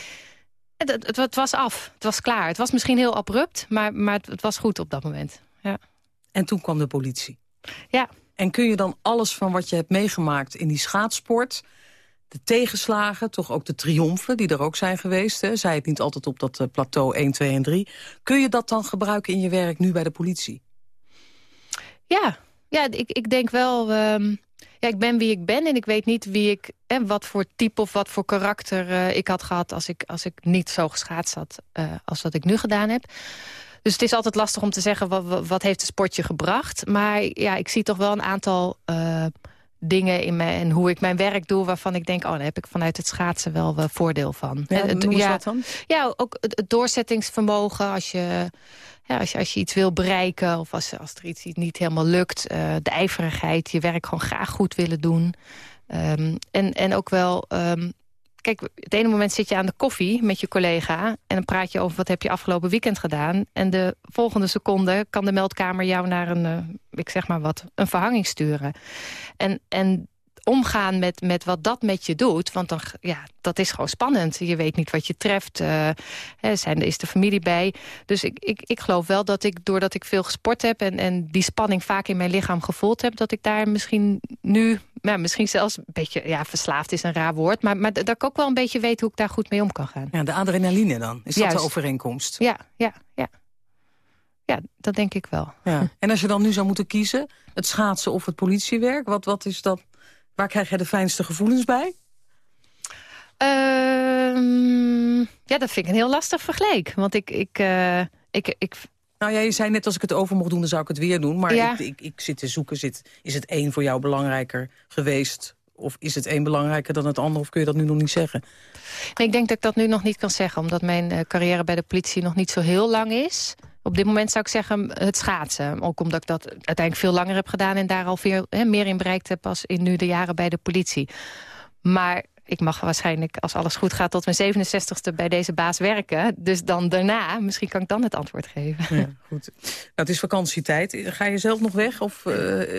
het, het, het, was af. Het was klaar. Het was misschien heel abrupt, maar, maar het, het was goed op dat moment. Ja. En toen kwam de politie. Ja. En kun je dan alles van wat je hebt meegemaakt in die schaatsport de tegenslagen, toch ook de triomfen die er ook zijn geweest. Hè? Zij het niet altijd op dat uh, plateau 1, 2 en 3. Kun je dat dan gebruiken in je werk nu bij de politie? Ja, ja ik, ik denk wel... Um, ja, ik ben wie ik ben en ik weet niet wie ik... en wat voor type of wat voor karakter uh, ik had gehad... als ik, als ik niet zo geschaatst had uh, als wat ik nu gedaan heb. Dus het is altijd lastig om te zeggen... wat, wat heeft de sportje gebracht. Maar ja, ik zie toch wel een aantal dingen in me en hoe ik mijn werk doe... waarvan ik denk, oh, daar heb ik vanuit het schaatsen wel voordeel van. Ja, het, ja, dan? Ja, ook het, doorzettingsvermogen als je, ja, als je, als je iets wil bereiken... of als, als er iets niet helemaal lukt. Uh, de ijverigheid, je werk gewoon graag goed willen doen. Um, en, en ook wel um, kijk, het ene moment zit je aan de koffie met je collega... en dan praat je over wat heb je afgelopen weekend gedaan. En de volgende seconde kan de meldkamer jou naar een, uh, ik zeg maar wat, een verhanging sturen. En, en omgaan met, met wat dat met je doet. Want dan, ja, dat is gewoon spannend. Je weet niet wat je treft. Uh, zijn, is de familie bij. Dus ik, ik, ik geloof wel dat ik, doordat ik veel gesport heb... En, en die spanning vaak in mijn lichaam gevoeld heb... dat ik daar misschien nu, nou, misschien zelfs een beetje... ja, verslaafd is een raar woord... maar, maar dat ik ook wel een beetje weet hoe ik daar goed mee om kan gaan. Ja, de adrenaline dan? Is dat de overeenkomst? Ja, ja, ja. Ja, dat denk ik wel. Ja. En als je dan nu zou moeten kiezen, het schaatsen of het politiewerk... wat, wat is dat Waar krijg jij de fijnste gevoelens bij? Uh, ja, dat vind ik een heel lastig vergelijk. Want ik... ik, uh, ik, ik nou ja, je zei net als ik het over mocht doen, dan zou ik het weer doen. Maar ja. ik, ik, ik, zit te zoeken, zit, is het een voor jou belangrijker geweest? Of is het een belangrijker dan het ander? Of kun je dat nu nog niet zeggen? Nee, ik denk dat ik dat nu nog niet kan zeggen. Omdat mijn uh, carrière bij de politie nog niet zo heel lang is. Op dit moment zou ik zeggen het schaatsen. Ook omdat ik dat uiteindelijk veel langer heb gedaan... en daar al veel, meer in bereikt heb als in nu de jaren bij de politie. Maar ik mag waarschijnlijk, als alles goed gaat... tot mijn 67ste bij deze baas werken. Dus dan daarna, misschien kan ik dan het antwoord geven. Ja, goed. Nou, het is vakantietijd. Ga je zelf nog weg? Of, uh,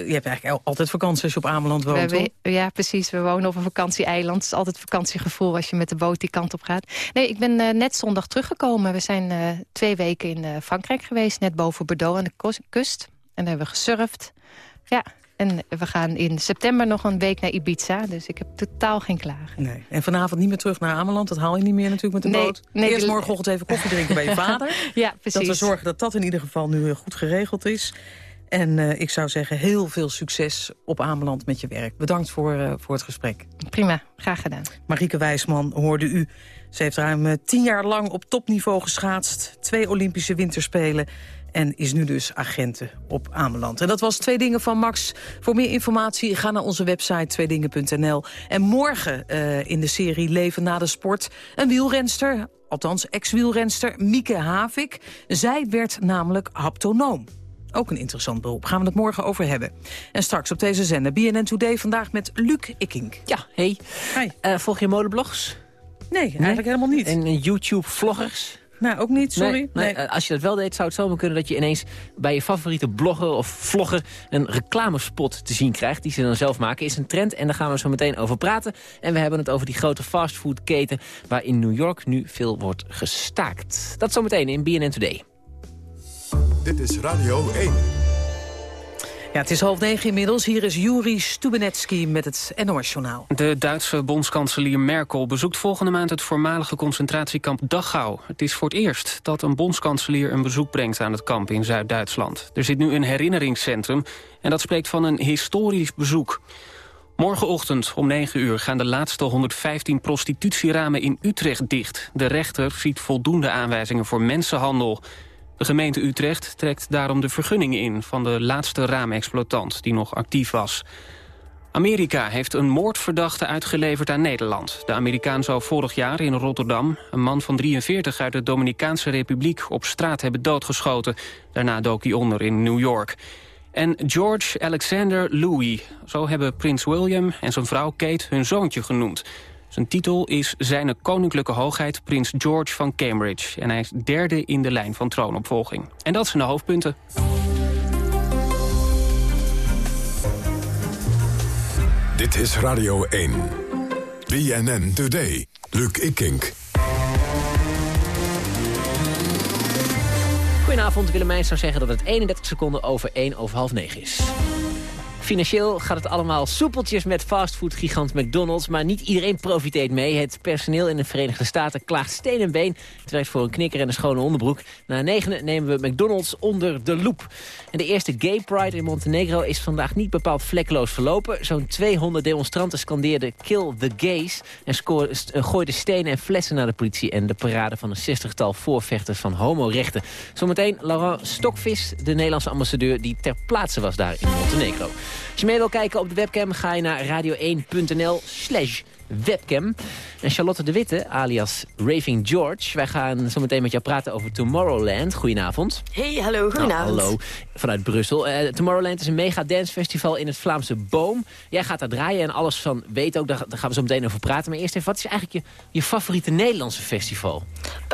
je hebt eigenlijk altijd vakantie als je op Ameland woont, we, Ja, precies. We wonen op een vakantieeiland. Het is altijd vakantiegevoel als je met de boot die kant op gaat. Nee, ik ben uh, net zondag teruggekomen. We zijn uh, twee weken in Frankrijk geweest. Net boven Bordeaux aan de kust. En daar hebben we gesurfd. Ja, en we gaan in september nog een week naar Ibiza. Dus ik heb totaal geen klagen. Nee. En vanavond niet meer terug naar Ameland. Dat haal je niet meer natuurlijk met de boot. Nee, Eerst morgenochtend even koffie drinken bij je vader. Ja, precies. Dat we zorgen dat dat in ieder geval nu eh, goed geregeld is. En uh, ik zou zeggen, heel veel succes op Ameland met je werk. Bedankt voor, uh, voor het gesprek. Prima, graag gedaan. Marieke Wijsman hoorde u. Ze heeft ruim eh, tien jaar lang op topniveau geschaatst. Twee Olympische winterspelen en is nu dus agenten op Ameland. En dat was Twee Dingen van Max. Voor meer informatie ga naar onze website tweedingen.nl. En morgen uh, in de serie Leven na de sport... een wielrenster, althans ex-wielrenster, Mieke Havik. Zij werd namelijk haptonoom. Ook een interessant beroep. Gaan we het morgen over hebben. En straks op deze zender BNN Today vandaag met Luc Ikink. Ja, hey. Hi. Uh, volg je modeblogs? Nee, eigenlijk helemaal niet. En uh, YouTube-vloggers? Nou, ook niet, sorry. Nee, nee. Nee. als je dat wel deed, zou het zomaar kunnen dat je ineens bij je favoriete blogger of vlogger een reclamespot te zien krijgt, die ze dan zelf maken. Is een trend en daar gaan we zo meteen over praten. En we hebben het over die grote fastfoodketen waar in New York nu veel wordt gestaakt. Dat zometeen in BNN Today. Dit is Radio 1. Ja, het is half negen inmiddels. Hier is Juri Stubenetski met het NOS-journaal. De Duitse bondskanselier Merkel bezoekt volgende maand het voormalige concentratiekamp Dachau. Het is voor het eerst dat een bondskanselier een bezoek brengt aan het kamp in Zuid-Duitsland. Er zit nu een herinneringscentrum en dat spreekt van een historisch bezoek. Morgenochtend om 9 uur gaan de laatste 115 prostitutieramen in Utrecht dicht. De rechter ziet voldoende aanwijzingen voor mensenhandel. De gemeente Utrecht trekt daarom de vergunningen in... van de laatste raamexploitant die nog actief was. Amerika heeft een moordverdachte uitgeleverd aan Nederland. De Amerikaan zou vorig jaar in Rotterdam... een man van 43 uit de Dominicaanse Republiek op straat hebben doodgeschoten. Daarna dook hij onder in New York. En George Alexander Louis. Zo hebben prins William en zijn vrouw Kate hun zoontje genoemd. Zijn titel is Zijne Koninklijke Hoogheid Prins George van Cambridge. En hij is derde in de lijn van troonopvolging. En dat zijn de hoofdpunten. Dit is Radio 1. BNN Today. Luc Ikink. Goedenavond, Willemijn zou zeggen dat het 31 seconden over 1 over half 9 is. Financieel gaat het allemaal soepeltjes met fastfood-gigant McDonald's... maar niet iedereen profiteert mee. Het personeel in de Verenigde Staten klaagt steen en been. Het werkt voor een knikker en een schone onderbroek. Na negen nemen we McDonald's onder de loep. En de eerste Gay Pride in Montenegro is vandaag niet bepaald vlekkeloos verlopen. Zo'n 200 demonstranten scandeerden Kill the Gays... en gooiden stenen en flessen naar de politie... en de parade van een zestigtal voorvechters van homorechten. Zometeen Laurent Stokvis, de Nederlandse ambassadeur... die ter plaatse was daar in Montenegro. Als je mee wil kijken op de webcam ga je naar radio1.nl slash webcam. En Charlotte de Witte, alias Raving George. Wij gaan zo meteen met jou praten over Tomorrowland. Goedenavond. Hey, hallo, goedenavond. Nou, hallo, vanuit Brussel. Uh, Tomorrowland is een mega dancefestival in het Vlaamse Boom. Jij gaat daar draaien en alles van weet ook, daar, daar gaan we zo meteen over praten. Maar eerst even, wat is eigenlijk je, je favoriete Nederlandse festival?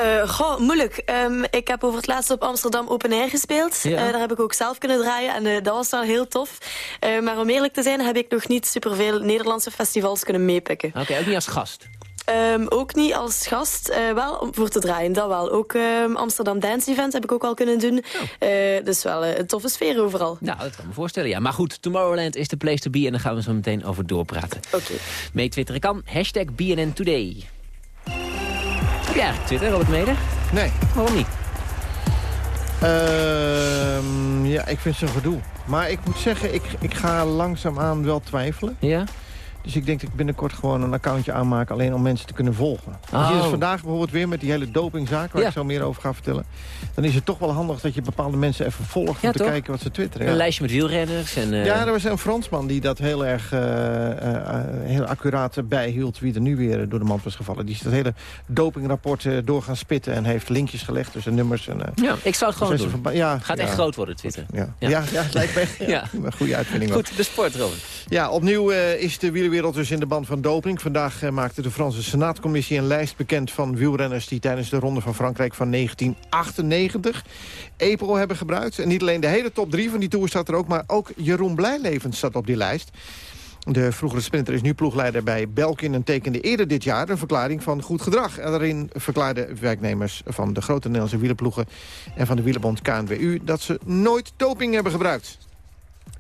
Uh, goh, moeilijk. Um, ik heb over het laatst op Amsterdam Open Air gespeeld. Ja. Uh, daar heb ik ook zelf kunnen draaien en dat was wel heel tof. maar om eerlijk te zijn heb ik nog niet superveel Nederlandse festivals kunnen meepikken. Oké, okay, ook niet als gast? Um, ook niet als gast, uh, wel om voor te draaien, dat wel. Ook um, Amsterdam Dance Event heb ik ook al kunnen doen. Oh. Uh, dus wel uh, een toffe sfeer overal. Nou, dat kan me voorstellen, ja. Maar goed, Tomorrowland is de place to be en daar gaan we zo meteen over doorpraten. Oké. Okay. Mee twitteren kan, hashtag BNN Today. Heb eigenlijk Twitter, Robert Mede? Nee. Waarom niet? Uh, ja, ik vind het een gedoe. Maar ik moet zeggen, ik, ik ga langzaamaan wel twijfelen. Ja? Dus ik denk dat ik binnenkort gewoon een accountje aanmaak... alleen om mensen te kunnen volgen. Oh. Zie je dus vandaag bijvoorbeeld weer met die hele dopingzaak... waar ja. ik zo meer over ga vertellen. Dan is het toch wel handig dat je bepaalde mensen even volgt... Ja, om te toch? kijken wat ze twitteren. Een ja. lijstje met wielrenners. En, uh... Ja, er was een Fransman die dat heel erg uh, uh, heel accuraat bijhield... wie er nu weer door de mand was gevallen. Die is dat hele dopingrapport door gaan spitten... en heeft linkjes gelegd tussen nummers. En, ja, ik zou het gewoon doen. Van, ja, Gaat echt groot worden, Twitter. Ja, ja. het lijkt me echt een goede uitvinding. Goed, de sport, Robin. Ja, opnieuw is de wielerwereld dus in de band van doping. Vandaag uh, maakte de Franse Senaatcommissie een lijst bekend van wielrenners... die tijdens de Ronde van Frankrijk van 1998 EPO hebben gebruikt. En niet alleen de hele top 3 van die Tour staat er ook... maar ook Jeroen Blijlevens staat op die lijst. De vroegere sprinter is nu ploegleider bij Belkin... en tekende eerder dit jaar een verklaring van goed gedrag. Daarin verklaarden werknemers van de grote Nederlandse wielerploegen... en van de wielerbond KNWU dat ze nooit doping hebben gebruikt.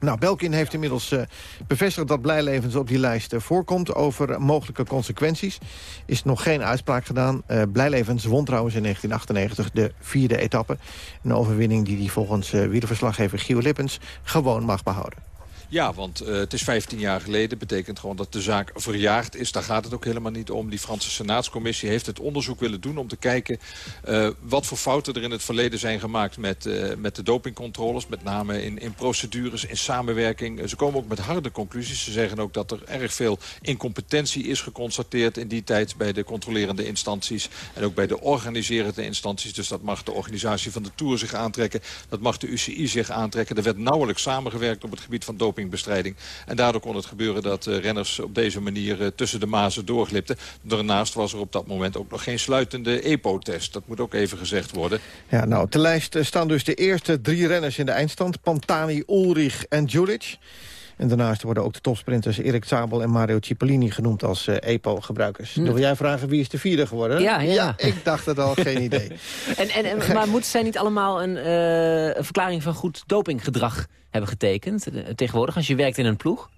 Nou, Belkin heeft inmiddels uh, bevestigd dat Blijlevens op die lijst uh, voorkomt. Over mogelijke consequenties is nog geen uitspraak gedaan. Uh, Blijlevens won trouwens in 1998 de vierde etappe. Een overwinning die hij volgens wielerverslaggever Gio Lippens gewoon mag behouden. Ja, want uh, het is 15 jaar geleden. betekent gewoon dat de zaak verjaagd is. Daar gaat het ook helemaal niet om. Die Franse Senaatscommissie heeft het onderzoek willen doen... om te kijken uh, wat voor fouten er in het verleden zijn gemaakt... met, uh, met de dopingcontroles. Met name in, in procedures, in samenwerking. Ze komen ook met harde conclusies. Ze zeggen ook dat er erg veel incompetentie is geconstateerd... in die tijd bij de controlerende instanties. En ook bij de organiserende instanties. Dus dat mag de organisatie van de Tour zich aantrekken. Dat mag de UCI zich aantrekken. Er werd nauwelijks samengewerkt op het gebied van dopingbestrijding. En daardoor kon het gebeuren dat uh, renners op deze manier uh, tussen de mazen doorglipten. Daarnaast was er op dat moment ook nog geen sluitende EPO-test. Dat moet ook even gezegd worden. Ja, nou, op de lijst staan dus de eerste drie renners in de eindstand. Pantani, Ulrich en Julic. En daarnaast worden ook de topsprinters Erik Zabel en Mario Cipollini genoemd als uh, EPO-gebruikers. Hm. Wil jij vragen wie is de vierde geworden? Ja, ja. ja ik dacht het al, geen idee. En, en, en, maar moeten zij niet allemaal een, uh, een verklaring van goed dopinggedrag hebben getekend? Tegenwoordig, als je werkt in een ploeg?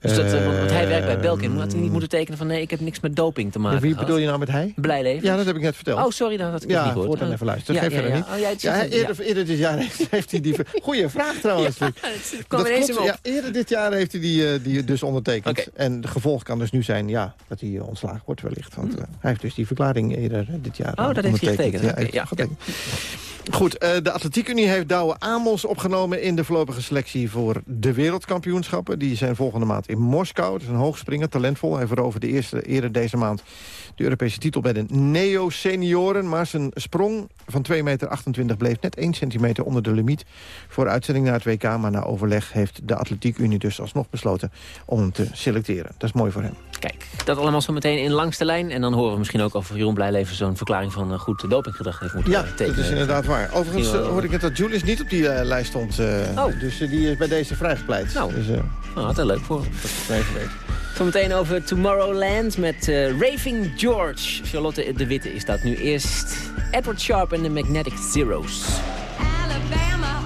Dus dat, uh, want, hij werkt bij Belkin. Had hij niet moeten tekenen van nee, ik heb niks met doping te maken Wie gehad. bedoel je nou met hij? Blijleven. Ja, dat heb ik net verteld. Oh, sorry, dat had ik ja, niet gehoord. Ja, dan even luisteren. Ja, Geef ja, niet. Oh, het eerder, eerder dit jaar heeft, heeft hij die... Goeie vraag trouwens. Ja, Dat het kwam ineens klopt. eerder dit jaar heeft hij die, eh, die dus ondertekend. En de gevolg kan dus nu zijn ja, dat hij eh, ontslagen wordt wellicht. Want eh, hij heeft dus die verklaring eerder eh, dit jaar Hmm. Oh, dat heeft hij getekend. Ja. Goed, eh, de Atletiekunie heeft Douwe Amos opgenomen... in de voorlopige selectie voor de wereldkampioenschappen. Die zijn volgende maand in Moskou. Dat is een hoogspringer, talentvol. Hij veroverde eerste, eerder deze maand de Europese titel bij de Neo-senioren. Maar zijn sprong van 2,28 meter bleef net 1 centimeter onder de limiet... voor uitzending naar het WK. Maar na overleg heeft de Atletiekunie dus alsnog besloten... om hem te selecteren. Dat is mooi voor hem. Kijk, dat allemaal zo meteen in langste lijn. En dan horen we misschien ook of Jeroen Blijleven zo'n verklaring van eh, goed dopinggedrag heeft moeten Ja, eh, tekenen. dat is inderdaad waar. Overigens uh, hoorde ik net dat Julius niet op die uh, lijst stond. Uh, oh. Dus uh, die is bij deze vrijgepleit. Nou, dus, nou dat is leuk voor hem. Dat is even weten. Zometeen over Tomorrowland met Raving George. Charlotte de Witte is dat nu eerst. Edward Sharp en de Magnetic Zeros. Alabama,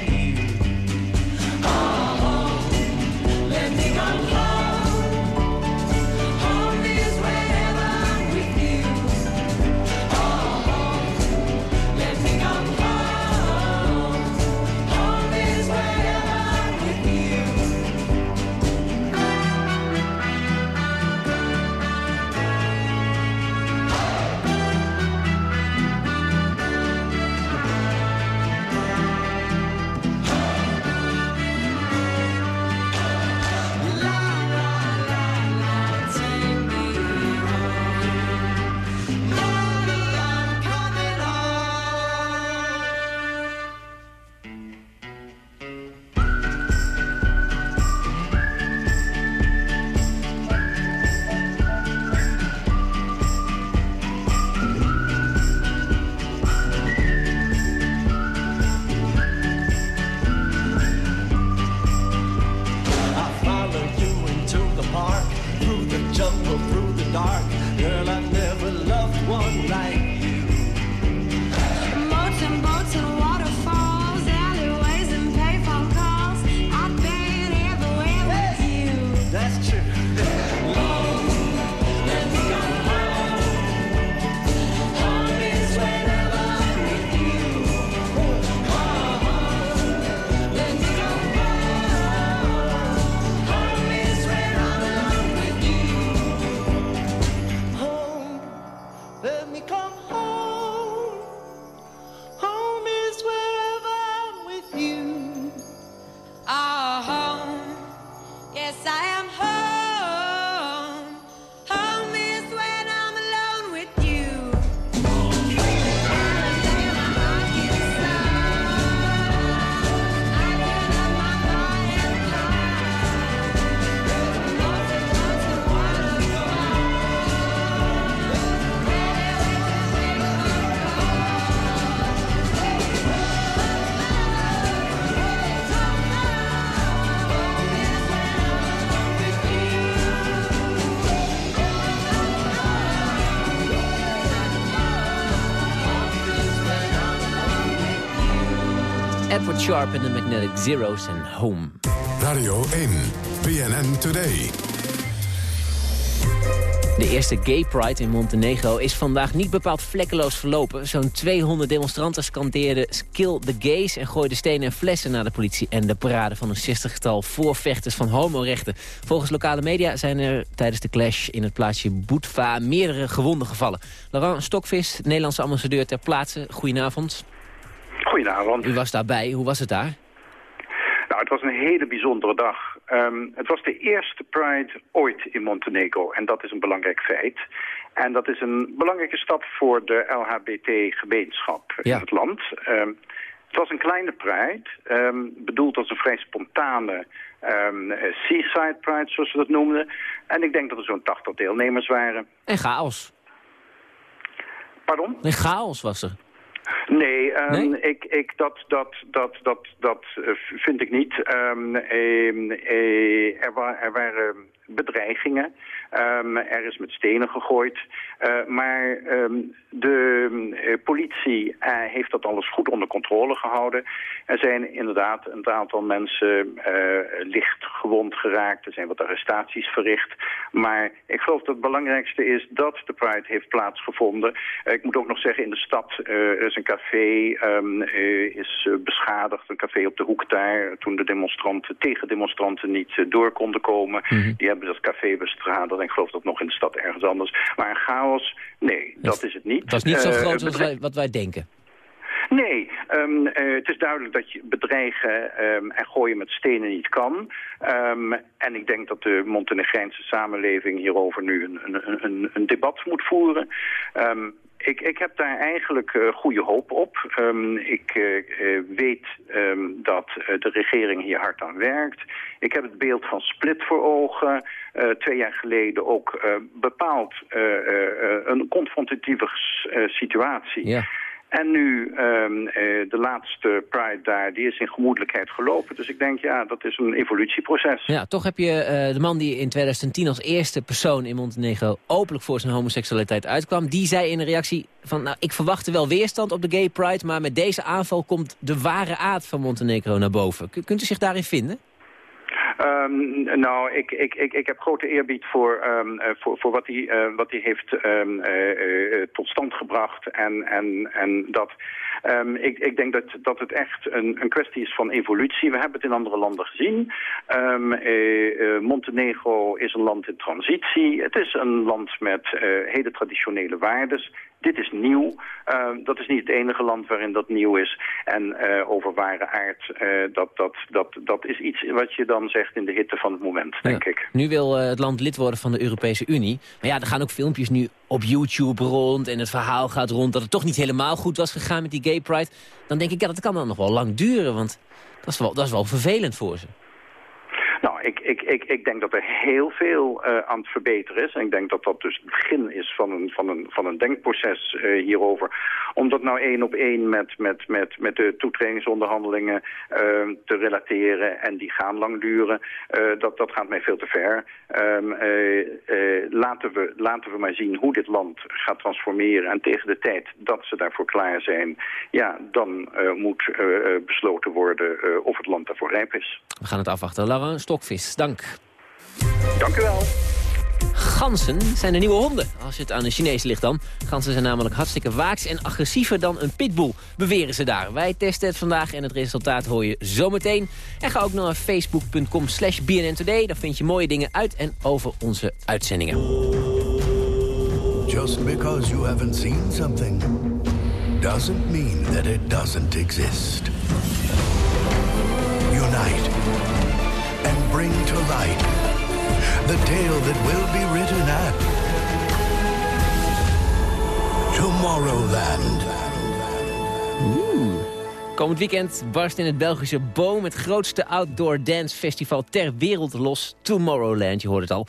Sharp en de Magnetic Zeros en Home. Radio 1, BNN Today. De eerste Gay Pride in Montenegro is vandaag niet bepaald vlekkeloos verlopen. Zo'n 200 demonstranten scandeerden Kill the Gays... en gooiden stenen en flessen naar de politie... en de parade van een 60-tal voorvechters van homorechten. Volgens lokale media zijn er tijdens de clash in het plaatsje Boetva... meerdere gewonden gevallen. Laurent Stokvis, Nederlandse ambassadeur ter plaatse. Goedenavond. Goedenavond. U was daarbij. Hoe was het daar? Nou, het was een hele bijzondere dag. Ehm, het was de eerste Pride ooit in Montenegro en dat is een belangrijk feit. En dat is een belangrijke stap voor de LHBT-gemeenschap in het land. Ehm, het was een kleine Pride, ehm, bedoeld als een vrij spontane seaside Pride, zoals we dat noemden. En ik denk dat er zo'n 80 deelnemers waren. En chaos. Pardon? En chaos was er. Nee, ehm, Ik, ik, dat, dat, dat, dat, dat eh, vind ik niet. Ehm, ehm, eh, er, wa er waren bedreigingen. Ehm, er is met stenen gegooid. Eh, maar ehm, de eh, politie eh, heeft dat alles goed onder controle gehouden. Er zijn inderdaad een aantal mensen licht gewond geraakt. Er zijn wat arrestaties verricht. Maar ik geloof dat het belangrijkste is dat de Pride heeft plaatsgevonden. Ik moet ook nog zeggen, in de stad is een café ehm, eh, is beschadigd. Een café op de hoek daar. Toen de demonstranten, tegendemonstranten niet eh, door konden komen. Die hebben dat café bestraald. En ik geloof dat nog in de stad ergens anders. Maar een chaos, nee, dat is het niet. Het was niet zo Eh, groot als wij, wat wij denken. Nee, ehm, eh, het is duidelijk dat je bedreigen ehm, en gooien met stenen niet kan. Ehm, en ik denk dat de Montenegrijnse samenleving hierover nu een, een, een, een debat moet voeren. Ik, ik heb daar eigenlijk eh, goede hoop op. Ehm, ik eh, eh, weet ehm, dat de regering hier hard aan werkt. Ik heb het beeld van Split voor ogen. Twee jaar geleden ook bepaald een confrontatieve situatie. Ja. En nu ehm, eh, de laatste Pride daar, die is in gemoedelijkheid gelopen. Dus ik denk, ja, dat is een evolutieproces. Ja, toch heb je eh, de man die in 2010 als eerste persoon in Montenegro openlijk voor zijn homoseksualiteit uitkwam. Die zei in een reactie van, nou, ik verwachtte wel weerstand op de Gay Pride, maar met deze aanval komt de ware aard van Montenegro naar boven. Kunt u zich daarin vinden? Ehm, nou, ik, ik, ik, ik heb grote eerbied voor, ehm, eh, voor, voor wat hij eh, wat hij heeft ehm, eh, tot stand gebracht. En, en, en dat, ik, ik denk dat, dat het echt een, een kwestie is van evolutie. We hebben het in andere landen gezien. Montenegro is een land in transitie. Het is een land met hele traditionele waardes. Dit is nieuw. Ehm, dat is niet het enige land waarin dat nieuw is. En eh, over ware aard, eh, dat, dat, dat, dat is iets wat je dan zegt in de hitte van het moment, denk ik. Nu wil eh, het land lid worden van de Europese Unie. Maar ja, er gaan ook filmpjes nu op YouTube rond en het verhaal gaat rond dat het toch niet helemaal goed was gegaan met die Gay Pride. Dan denk ik, ja, dat kan dan nog wel lang duren, want dat is wel, dat is wel vervelend voor ze. Ik, ik, ik, denk dat er heel veel eh, aan het verbeteren is. En ik denk dat dat dus het begin is van een, van een, van een denkproces eh, hierover. Om dat nou één op één met, met, met, met de toetredingsonderhandelingen eh, te relateren. En die gaan lang duren. eh, dat, dat gaat mij veel te ver. Ehm, eh, eh, laten, we, laten we maar zien hoe dit land gaat transformeren. En tegen de tijd dat ze daarvoor klaar zijn... ja, dan moet besloten worden of het land daarvoor rijp is. We gaan het afwachten. Laurent Stokvis, dank. Dank u wel. Ganzen zijn de nieuwe honden, als je het aan de Chinees ligt dan. Ganzen zijn namelijk hartstikke waaks en agressiever dan een pitbull, beweren ze daar. Wij testen het vandaag en het resultaat hoor je zometeen. En ga ook naar facebook.com slash BNN Today. Daar vind je mooie dingen uit en over onze uitzendingen. Just because you haven't seen something doesn't mean that it doesn't exist. The tale that will be written at Tomorrowland. Komend weekend barst in het Belgische Boom het grootste outdoor dance festival ter wereld los. Tomorrowland, je hoort het al.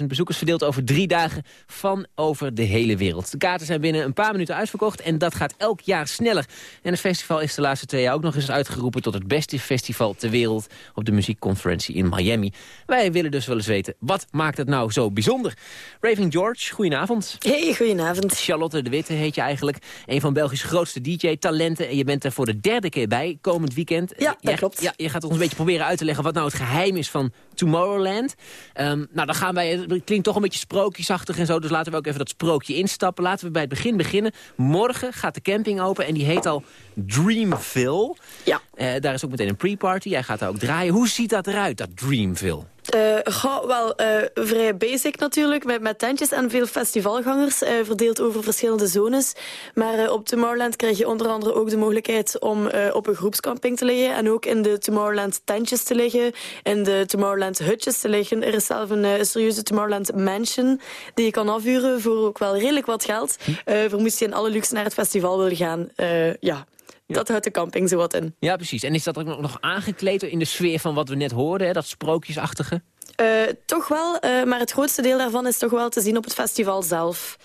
180.000 bezoekers verdeeld over drie dagen van over de hele wereld. De kaarten zijn binnen een paar minuten uitverkocht en dat gaat elk jaar sneller. En het festival is de laatste twee jaar ook nog eens uitgeroepen tot het beste festival ter wereld op de muziekconferentie in Miami. Wij willen dus wel eens weten, wat maakt het nou zo bijzonder? Raving George, goedenavond. Hey, goedenavond. Charlotte de Witte heet je eigenlijk. Een van Belgisch grootste DJ-talenten. En je bent er voor de derde keer bij, komend weekend. Ja, klopt. Ja, je gaat ons een beetje proberen uit te leggen wat nou het geheim is van Tomorrowland. Ehm, nou, dan gaan wij, het klinkt toch een beetje sprookjesachtig en zo, dus laten we ook even dat sprookje instappen. Laten we bij het begin beginnen. Morgen gaat de camping open en die heet al Dreamville. Ja. Eh, daar is ook meteen een pre-party, jij gaat daar ook draaien. Hoe ziet dat eruit, dat Dreamville? Eh, goh, wel eh, vrij basic natuurlijk, met, met tentjes en veel festivalgangers, eh, verdeeld over verschillende zones. Maar eh, op Tomorrowland krijg je onder andere ook de mogelijkheid om eh, op een groepscamping te liggen en ook in de Tomorrowland tentjes te liggen, in de Tomorrowland hutjes te liggen. Er is zelf een eh, serieuze Tomorrowland mansion die je kan afhuren voor ook wel redelijk wat geld. Eh voor moest je in alle luxe naar het festival willen gaan. Eh, ja. Dat houdt de camping zo wat in. Ja, precies. En is dat ook nog- nog aangekleed in de sfeer van wat we net hoorden, hè? dat sprookjesachtige? Eh, toch wel, eh, maar het grootste deel daarvan is toch wel te zien op het festival zelf.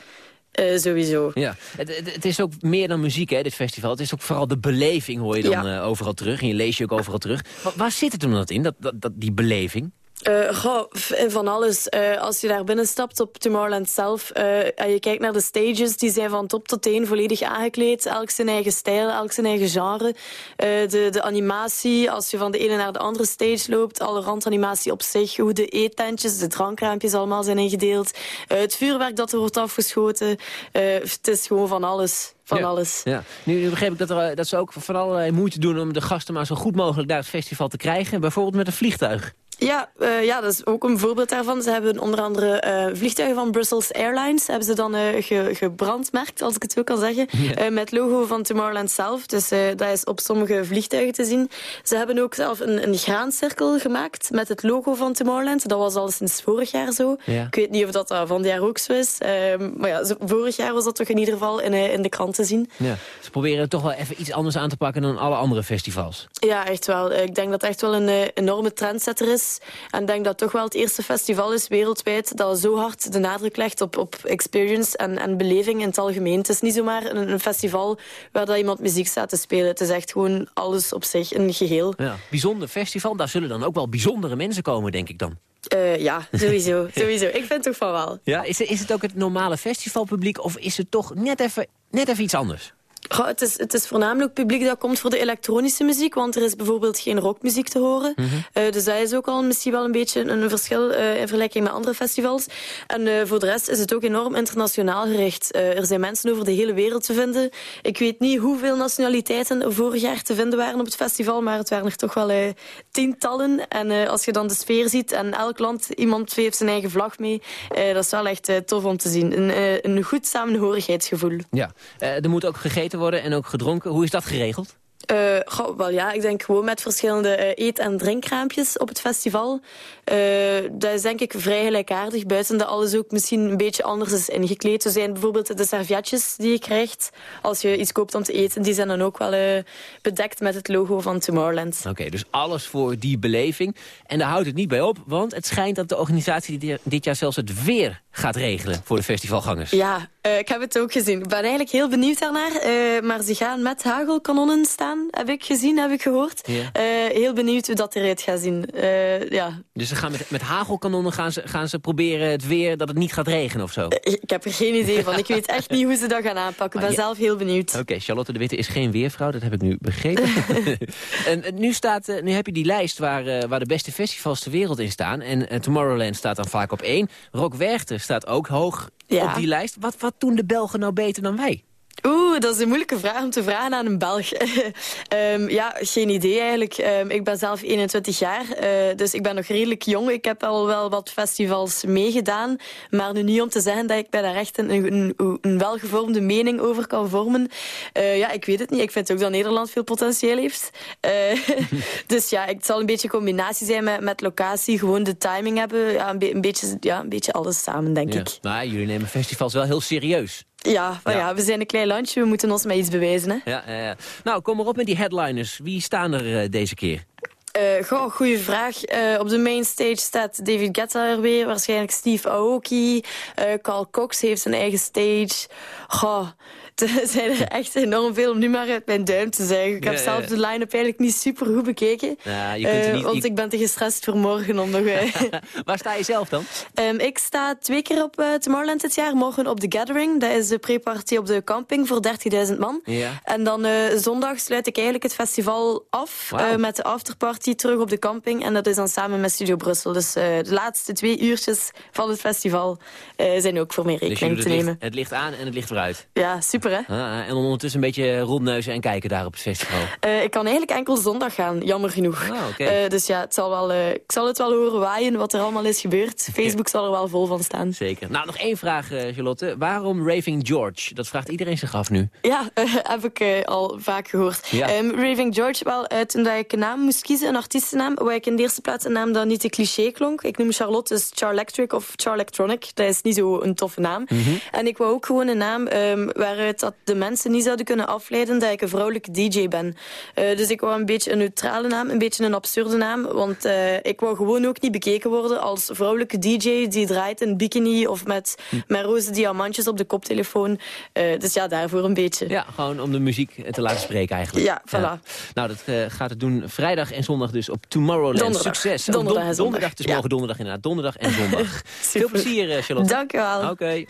Eh, sowieso. Ja, het, het, het is ook meer dan muziek, hè, dit festival. Het is ook vooral de beleving, hoor je dan Ja. overal terug. En je leest je ook overal terug. Wa- waar zit het hem dat in, dat, dat, dat, die beleving? Eh, goh, van alles. Eh, als je daar binnen stapt op Tomorrowland zelf eh, en je kijkt naar de stages, die zijn van top tot teen volledig aangekleed. Elk zijn eigen stijl, elk zijn eigen genre. De, de animatie, als je van de ene naar de andere stage loopt, alle randanimatie op zich, hoe de eetentjes, de drankraampjes allemaal zijn ingedeeld. Het vuurwerk dat er wordt afgeschoten. Het is gewoon van alles. Van ja. alles. Ja. Nu, nu begreep ik dat, er, dat ze ook van allerlei moeite doen... om de gasten maar zo goed mogelijk naar het festival te krijgen. Bijvoorbeeld met een vliegtuig. Ja, eh, ja, dat is ook een voorbeeld daarvan. Ze hebben onder andere eh, vliegtuigen van Brussels Airlines... hebben ze dan eh, ge- gebrandmerkt, als ik het zo kan zeggen... Ja. met logo van Tomorrowland zelf. Dus dat is op sommige vliegtuigen te zien. Ze hebben ook zelf een, een graancirkel gemaakt met het logo van Tomorrowland. Dat was al sinds vorig jaar zo. Ja. Ik weet niet of dat van dit jaar ook zo is. Ehm, maar ja, vorig jaar was dat toch in ieder geval in, in de krant te zien. Ja. Ze proberen toch wel even iets anders aan te pakken... dan alle andere festivals. Ja, echt wel. Ik denk dat het echt wel een enorme trendsetter is. En ik denk dat het toch wel het eerste festival is wereldwijd dat zo hard de nadruk legt op, op experience en, en beleving in het algemeen. Het is niet zomaar een, een festival waar dat iemand muziek staat te spelen. Het is echt gewoon alles op zich, een geheel. Ja. Bijzonder festival, daar zullen dan ook wel bijzondere mensen komen, denk ik dan. Eh, ja, sowieso, sowieso. Ik vind toch van wel. Ja, is, het- is het ook het normale festivalpubliek... of is het toch net even, net even iets anders? Goh, het, is, het is voornamelijk publiek dat komt voor de elektronische muziek, want er is bijvoorbeeld geen rockmuziek te horen. Eh, dus dat is ook al misschien wel een beetje een, verschil eh, in vergelijking met andere festivals. En eh, voor de rest is het ook enorm internationaal gericht. Er zijn mensen over de hele wereld te vinden. Ik weet niet hoeveel nationaliteiten er vorig jaar te vinden waren op het festival, maar het waren er toch wel tientallen. En als je dan de sfeer ziet en elk land, iemand heeft zijn eigen vlag mee, dat is wel echt tof om te zien. Een, een goed samenhorigheidsgevoel. Ja, er moet ook gegeten worden en ook gedronken. Hoe is dat geregeld? Goh, wel ja, ik denk gewoon met verschillende eh, eet- en drinkraampjes op het festival. Eh, dat is denk ik vrij gelijkaardig, buiten dat alles ook misschien een beetje anders is ingekleed. Zo zijn bijvoorbeeld de servietjes die je krijgt als je iets koopt om te eten, die zijn dan ook wel bedekt met het logo van Tomorrowland. Oké, dus alles voor die beleving. En daar houdt het niet bij op, want het schijnt dat de organisatie dit- dit jaar zelfs het weer gaat regelen voor de festivalgangers. Ja, eh, ik heb het ook gezien. Ik ben eigenlijk heel benieuwd daarnaar. eh, maar ze gaan met hagelkanonnen staan, heb ik gezien, heb ik gehoord. Ja. Eh, heel benieuwd hoe dat eruit gaat zien. Ja, Dus ze gaan met, met hagelkanonnen gaan ze, gaan ze proberen het weer dat het niet gaat regenen of zo. Oké, ik heb er geen idee van. Ik weet echt niet hoe ze dat gaan aanpakken. Ik ben Maar je- zelf heel benieuwd. Charlotte de Witte is geen weervrouw, dat heb ik nu begrepen. en, nu, staat, nu heb je die lijst waar, waar de beste festivals ter wereld in staan. En Tomorrowland staat dan vaak op één. Rock Werchter staat ook hoog Ja. op die lijst. Wat, wat doen de Belgen nou beter dan wij? Oeh, dat is een moeilijke vraag om te vragen aan een Belg. Ehm, ja, geen idee eigenlijk. Ehm, ik ben zelf 21 jaar, eh, dus ik ben nog redelijk jong. Ik heb al wel wat festivals meegedaan, maar nu niet om te zeggen dat ik bij daar echt een, een, een welgevormde mening over kan vormen. Eh, ja, ik weet het niet. Ik vind ook dat Nederland veel potentieel heeft. Eh, dus ja, het zal een beetje een combinatie zijn met, met locatie, gewoon de timing hebben. Ja, een, be- een beetje, ja, een beetje alles samen, denk Ja. ik. Maar jullie nemen festivals wel heel serieus. Ja, maar Ja. ja. we zijn een klein landje, we moeten ons met iets bewijzen. Hè? Ja, ja, ja. Nou, kom maar op met die headliners. Wie staan er eh, deze keer? Eh goh, goede vraag. Eh, op de main stage staat David Guetta er weer. Waarschijnlijk Steve Aoki. Carl Cox heeft zijn eigen stage. Goh, er zijn er echt enorm veel om nu maar uit mijn duim te zeggen. Ik heb Ja, zelf de line-up eigenlijk niet super goed bekeken. Ja, je kunt Eh, niet- want je- ik ben te gestrest voor morgen om nog... eh, Waar sta je zelf dan? Ehm, ik sta twee keer op eh, Tomorrowland dit jaar. Morgen op The Gathering. Dat is de pre-party op de camping voor 30.000 man. Ja. En dan zondag sluit ik eigenlijk het festival af met de afterparty terug op de camping. En dat is dan samen met Studio Brussel. Dus de laatste twee uurtjes van het festival zijn ook voor mij Dus rekening te het, nemen. licht, het licht aan en het licht vooruit. Ja, super hè? Ah, en ondertussen een beetje rondneuzen en kijken daar op het festival. Eh, ik kan eigenlijk enkel zondag gaan, jammer genoeg. Ah, dus ja, het zal wel, ik zal het wel horen waaien wat er allemaal is gebeurd. Facebook zal er wel vol van staan. Zeker. Nou, nog één vraag, Charlotte. Waarom Raving George? Dat vraagt iedereen zich af nu. Ja, heb ik al vaak gehoord. Ja. Ehm, Raving George, wel, toen dat ik een naam moest kiezen, een artiestennaam, wou ik in de eerste plaats een naam dat niet te cliché klonk. Ik noem Charlotte dus Charlectric of Charlectronic. Dat is niet zo een toffe naam. Mhm. En ik wou ook gewoon een naam ehm, dat de mensen niet zouden kunnen afleiden dat ik een vrouwelijke DJ ben. Eh, dus ik wou een beetje een neutrale naam, een beetje een absurde naam. Want eh, ik wou gewoon ook niet bekeken worden als vrouwelijke DJ die draait in bikini of met, Hm. met roze diamantjes op de koptelefoon. Eh, dus ja, daarvoor een beetje. Ja, gewoon om de muziek te laten spreken eigenlijk. Ja, voilà. Nou, dat gaat het doen vrijdag en zondag dus op Tomorrowland. Donderdag. Succes. Oh, Donderdag don- en zondag. donderdag, Ja. morgen donderdag inderdaad. Donderdag en zondag. Veel plezier, Charlotte. Dank u wel. Oké.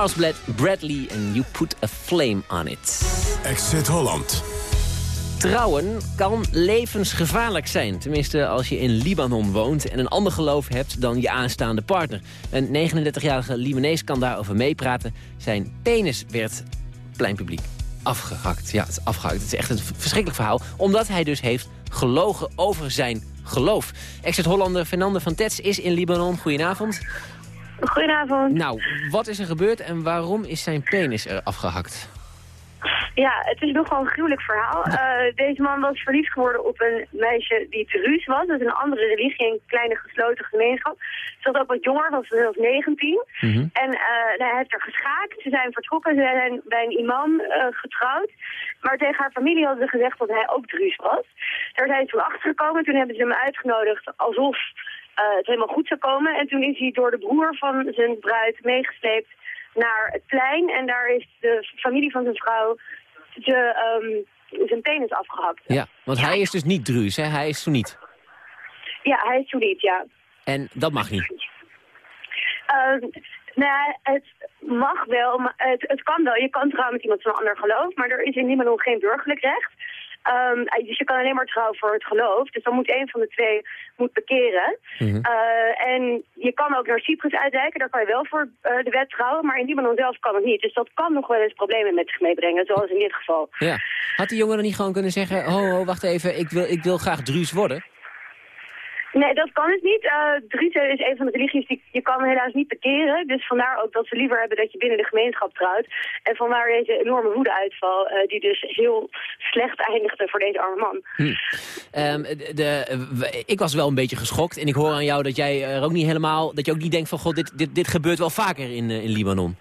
Charles Blad- Bradley en You Put a Flame on It. Exit Holland. Trouwen kan levensgevaarlijk zijn. Tenminste, als je in Libanon woont en een ander geloof hebt dan je aanstaande partner. Een 39-jarige Libanees kan daarover meepraten. Zijn penis werd plein publiek afgehakt. Ja, het is afgehakt. Het is echt een verschrikkelijk verhaal. Omdat hij dus heeft gelogen over zijn geloof. Exit-Hollander Fernande van Tets is in Libanon. Goedenavond. Goedenavond. Nou, wat is er gebeurd en waarom is zijn penis er afgehakt? Ja, het is nogal een gruwelijk verhaal. Eh, deze man was verliefd geworden op een meisje die Druus was. Dat is een andere religie, een kleine gesloten gemeenschap. Ze was ook wat jonger, was zelfs 19. En eh, hij heeft er geschaakt. Ze zijn vertrokken, ze zijn bij een imam eh, getrouwd. Maar tegen haar familie hadden ze gezegd dat hij ook Druus was. Daar zijn ze toen achtergekomen. Toen hebben ze hem uitgenodigd alsof het helemaal goed zou komen. En toen is hij door de broer van zijn bruid meegesleept naar het plein. En daar is de familie van zijn vrouw de, ehm, zijn penis afgehakt. Ja, want hij is dus niet Druus, hè? Hij is niet. Ja, hij is Soeniet, ja. En dat mag niet. Ehm, nou, het mag wel, maar het, het kan wel. Je kan trouwen met iemand van een ander geloof, maar er is in Libanon geen burgerlijk recht. Ehm, dus je kan alleen maar trouwen voor het geloof. Dus dan moet een van de twee moet bekeren. Eh, en je kan ook naar Cyprus uitwijken, daar kan je wel voor eh, de wet trouwen. Maar in Libanon zelf kan het niet. Dus dat kan nog wel eens problemen met zich meebrengen, zoals in dit geval. Ja. Had die jongen dan niet gewoon kunnen zeggen... ho, ho, wacht even, ik wil, ik wil graag Druus worden? Nee, dat kan het niet. Uh, is een van de religies die je kan helaas niet bekeren. Dus vandaar ook dat ze liever hebben dat je binnen de gemeenschap trouwt. En vandaar deze enorme woedeuitval, eh, die dus heel slecht eindigde voor deze arme man. Hm. Ehm, de, ik was wel een beetje geschokt. En ik hoor aan jou dat jij er ook niet helemaal... dat je ook niet denkt van... god, dit, dit, dit gebeurt wel vaker in, eh, in Libanon.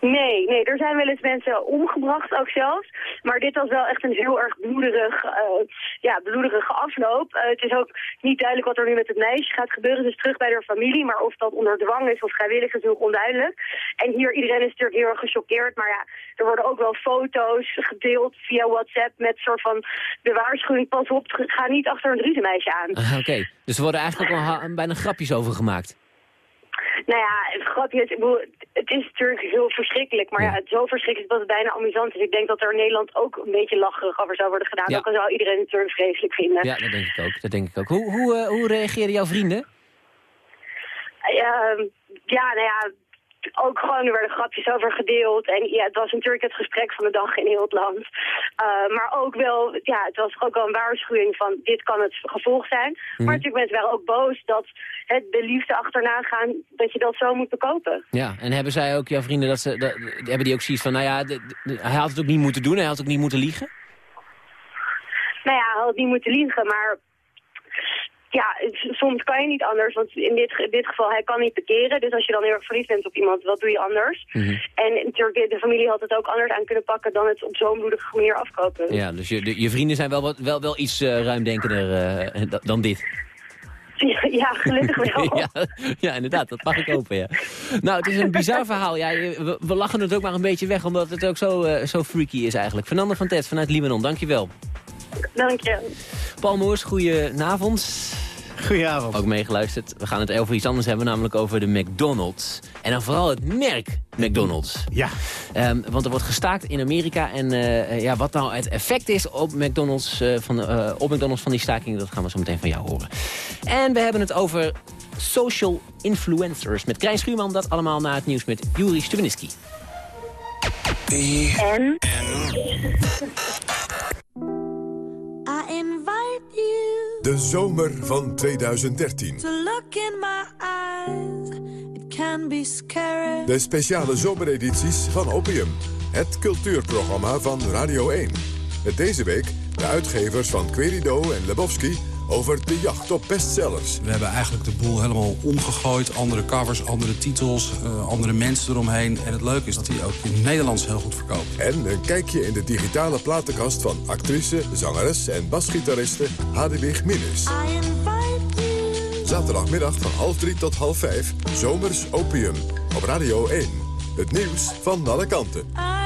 Nee, nee, er zijn wel eens mensen omgebracht ook zelfs. Maar dit was wel echt een heel erg bloederig, eh, ja, bloederige afloop. Eh, het is ook niet duidelijk wat er nu met het meisje gaat gebeuren. Ze is terug bij haar familie, maar of dat onder dwang is of vrijwillig is nog onduidelijk. En hier, iedereen is natuurlijk heel erg gechoqueerd. Maar ja, er worden ook wel foto's gedeeld via WhatsApp met soort van de waarschuwing. Pas op, ga niet achter een druzenmeisje aan. Ah, Oké, dus er worden eigenlijk al bijna grapjes over gemaakt. Nou ja, het grapje is, ik bedoel, het is natuurlijk heel verschrikkelijk. Maar ja, het is zo verschrikkelijk dat het bijna amusant is. Ik denk dat er in Nederland ook een beetje lacherig over zou worden gedaan. Ja. Ook al zou iedereen het natuurlijk vreselijk vinden. Ja, dat denk ik ook. Dat denk ik ook. Hoe, hoe, eh, hoe reageren jouw vrienden? Ehm, ja, nou ja, ook gewoon, er werden grapjes over gedeeld. En ja, het was natuurlijk het gesprek van de dag in heel het land. Eh, maar ook wel, ja, het was ook wel een waarschuwing van dit kan het gevolg zijn. Maar natuurlijk mensen waren ook boos dat het de liefde achterna gaan, dat je dat zo moet bekopen. Ja, en hebben zij ook, jouw vrienden, dat ze, dat, hebben die ook zoiets van... nou ja, de- de- hij had het ook niet moeten doen, hij had ook niet moeten liegen? Nou ja, hij had niet moeten liegen, maar ja, soms kan je niet anders. Want in dit, dit geval, hij kan niet bekeren. Dus als je dan heel erg verliefd bent op iemand, wat doe je anders? En natuurlijk, de familie had het ook anders aan kunnen pakken dan het op zo'n bloedige manier afkopen. Ja, dus je, de- je vrienden zijn wel, wat, wel, wel iets eh, ruimdenkender eh, da- dan dit. Ja, gelukkig wel. ja, ja, inderdaad, dat mag ik hopen, ja. Nou, het is een bizar verhaal. Ja, we, we lachen het ook maar een beetje weg, omdat het ook zo, eh, zo freaky is eigenlijk. Fernando van Tet vanuit Libanon, dankjewel. Dank je. Paul Moers, goedenavond. Goedenavond. Ook meegeluisterd. We gaan het over iets anders hebben, namelijk over de McDonald's. En dan vooral het merk McDonald's. Ja. Ehm, want er wordt gestaakt in Amerika. En eh, ja, wat nou het effect is op McDonald's, eh, van, eh, op McDonald's van die staking... dat gaan we zo meteen van jou horen. En we hebben het over social influencers. Met Krijn Schuurman, dat allemaal na het nieuws met Juri Stubenitski. En? De zomer van 2013. to look in my eyes. It can be scary. De speciale zomeredities van Opium. Het cultuurprogramma van Radio 1. Met deze week de uitgevers van Querido en Lebowski... over de jacht op bestsellers. We hebben eigenlijk de boel helemaal omgegooid. Andere covers, andere titels, eh, andere mensen eromheen. En het leuke is dat hij ook in het Nederlands heel goed verkoopt. En een kijkje in de digitale platenkast van actrice, zangeres en basgitariste Hadewig Minus. I invite you. Zaterdagmiddag van half drie tot half vijf, Zomers Opium. Op Radio 1. Het nieuws van alle kanten.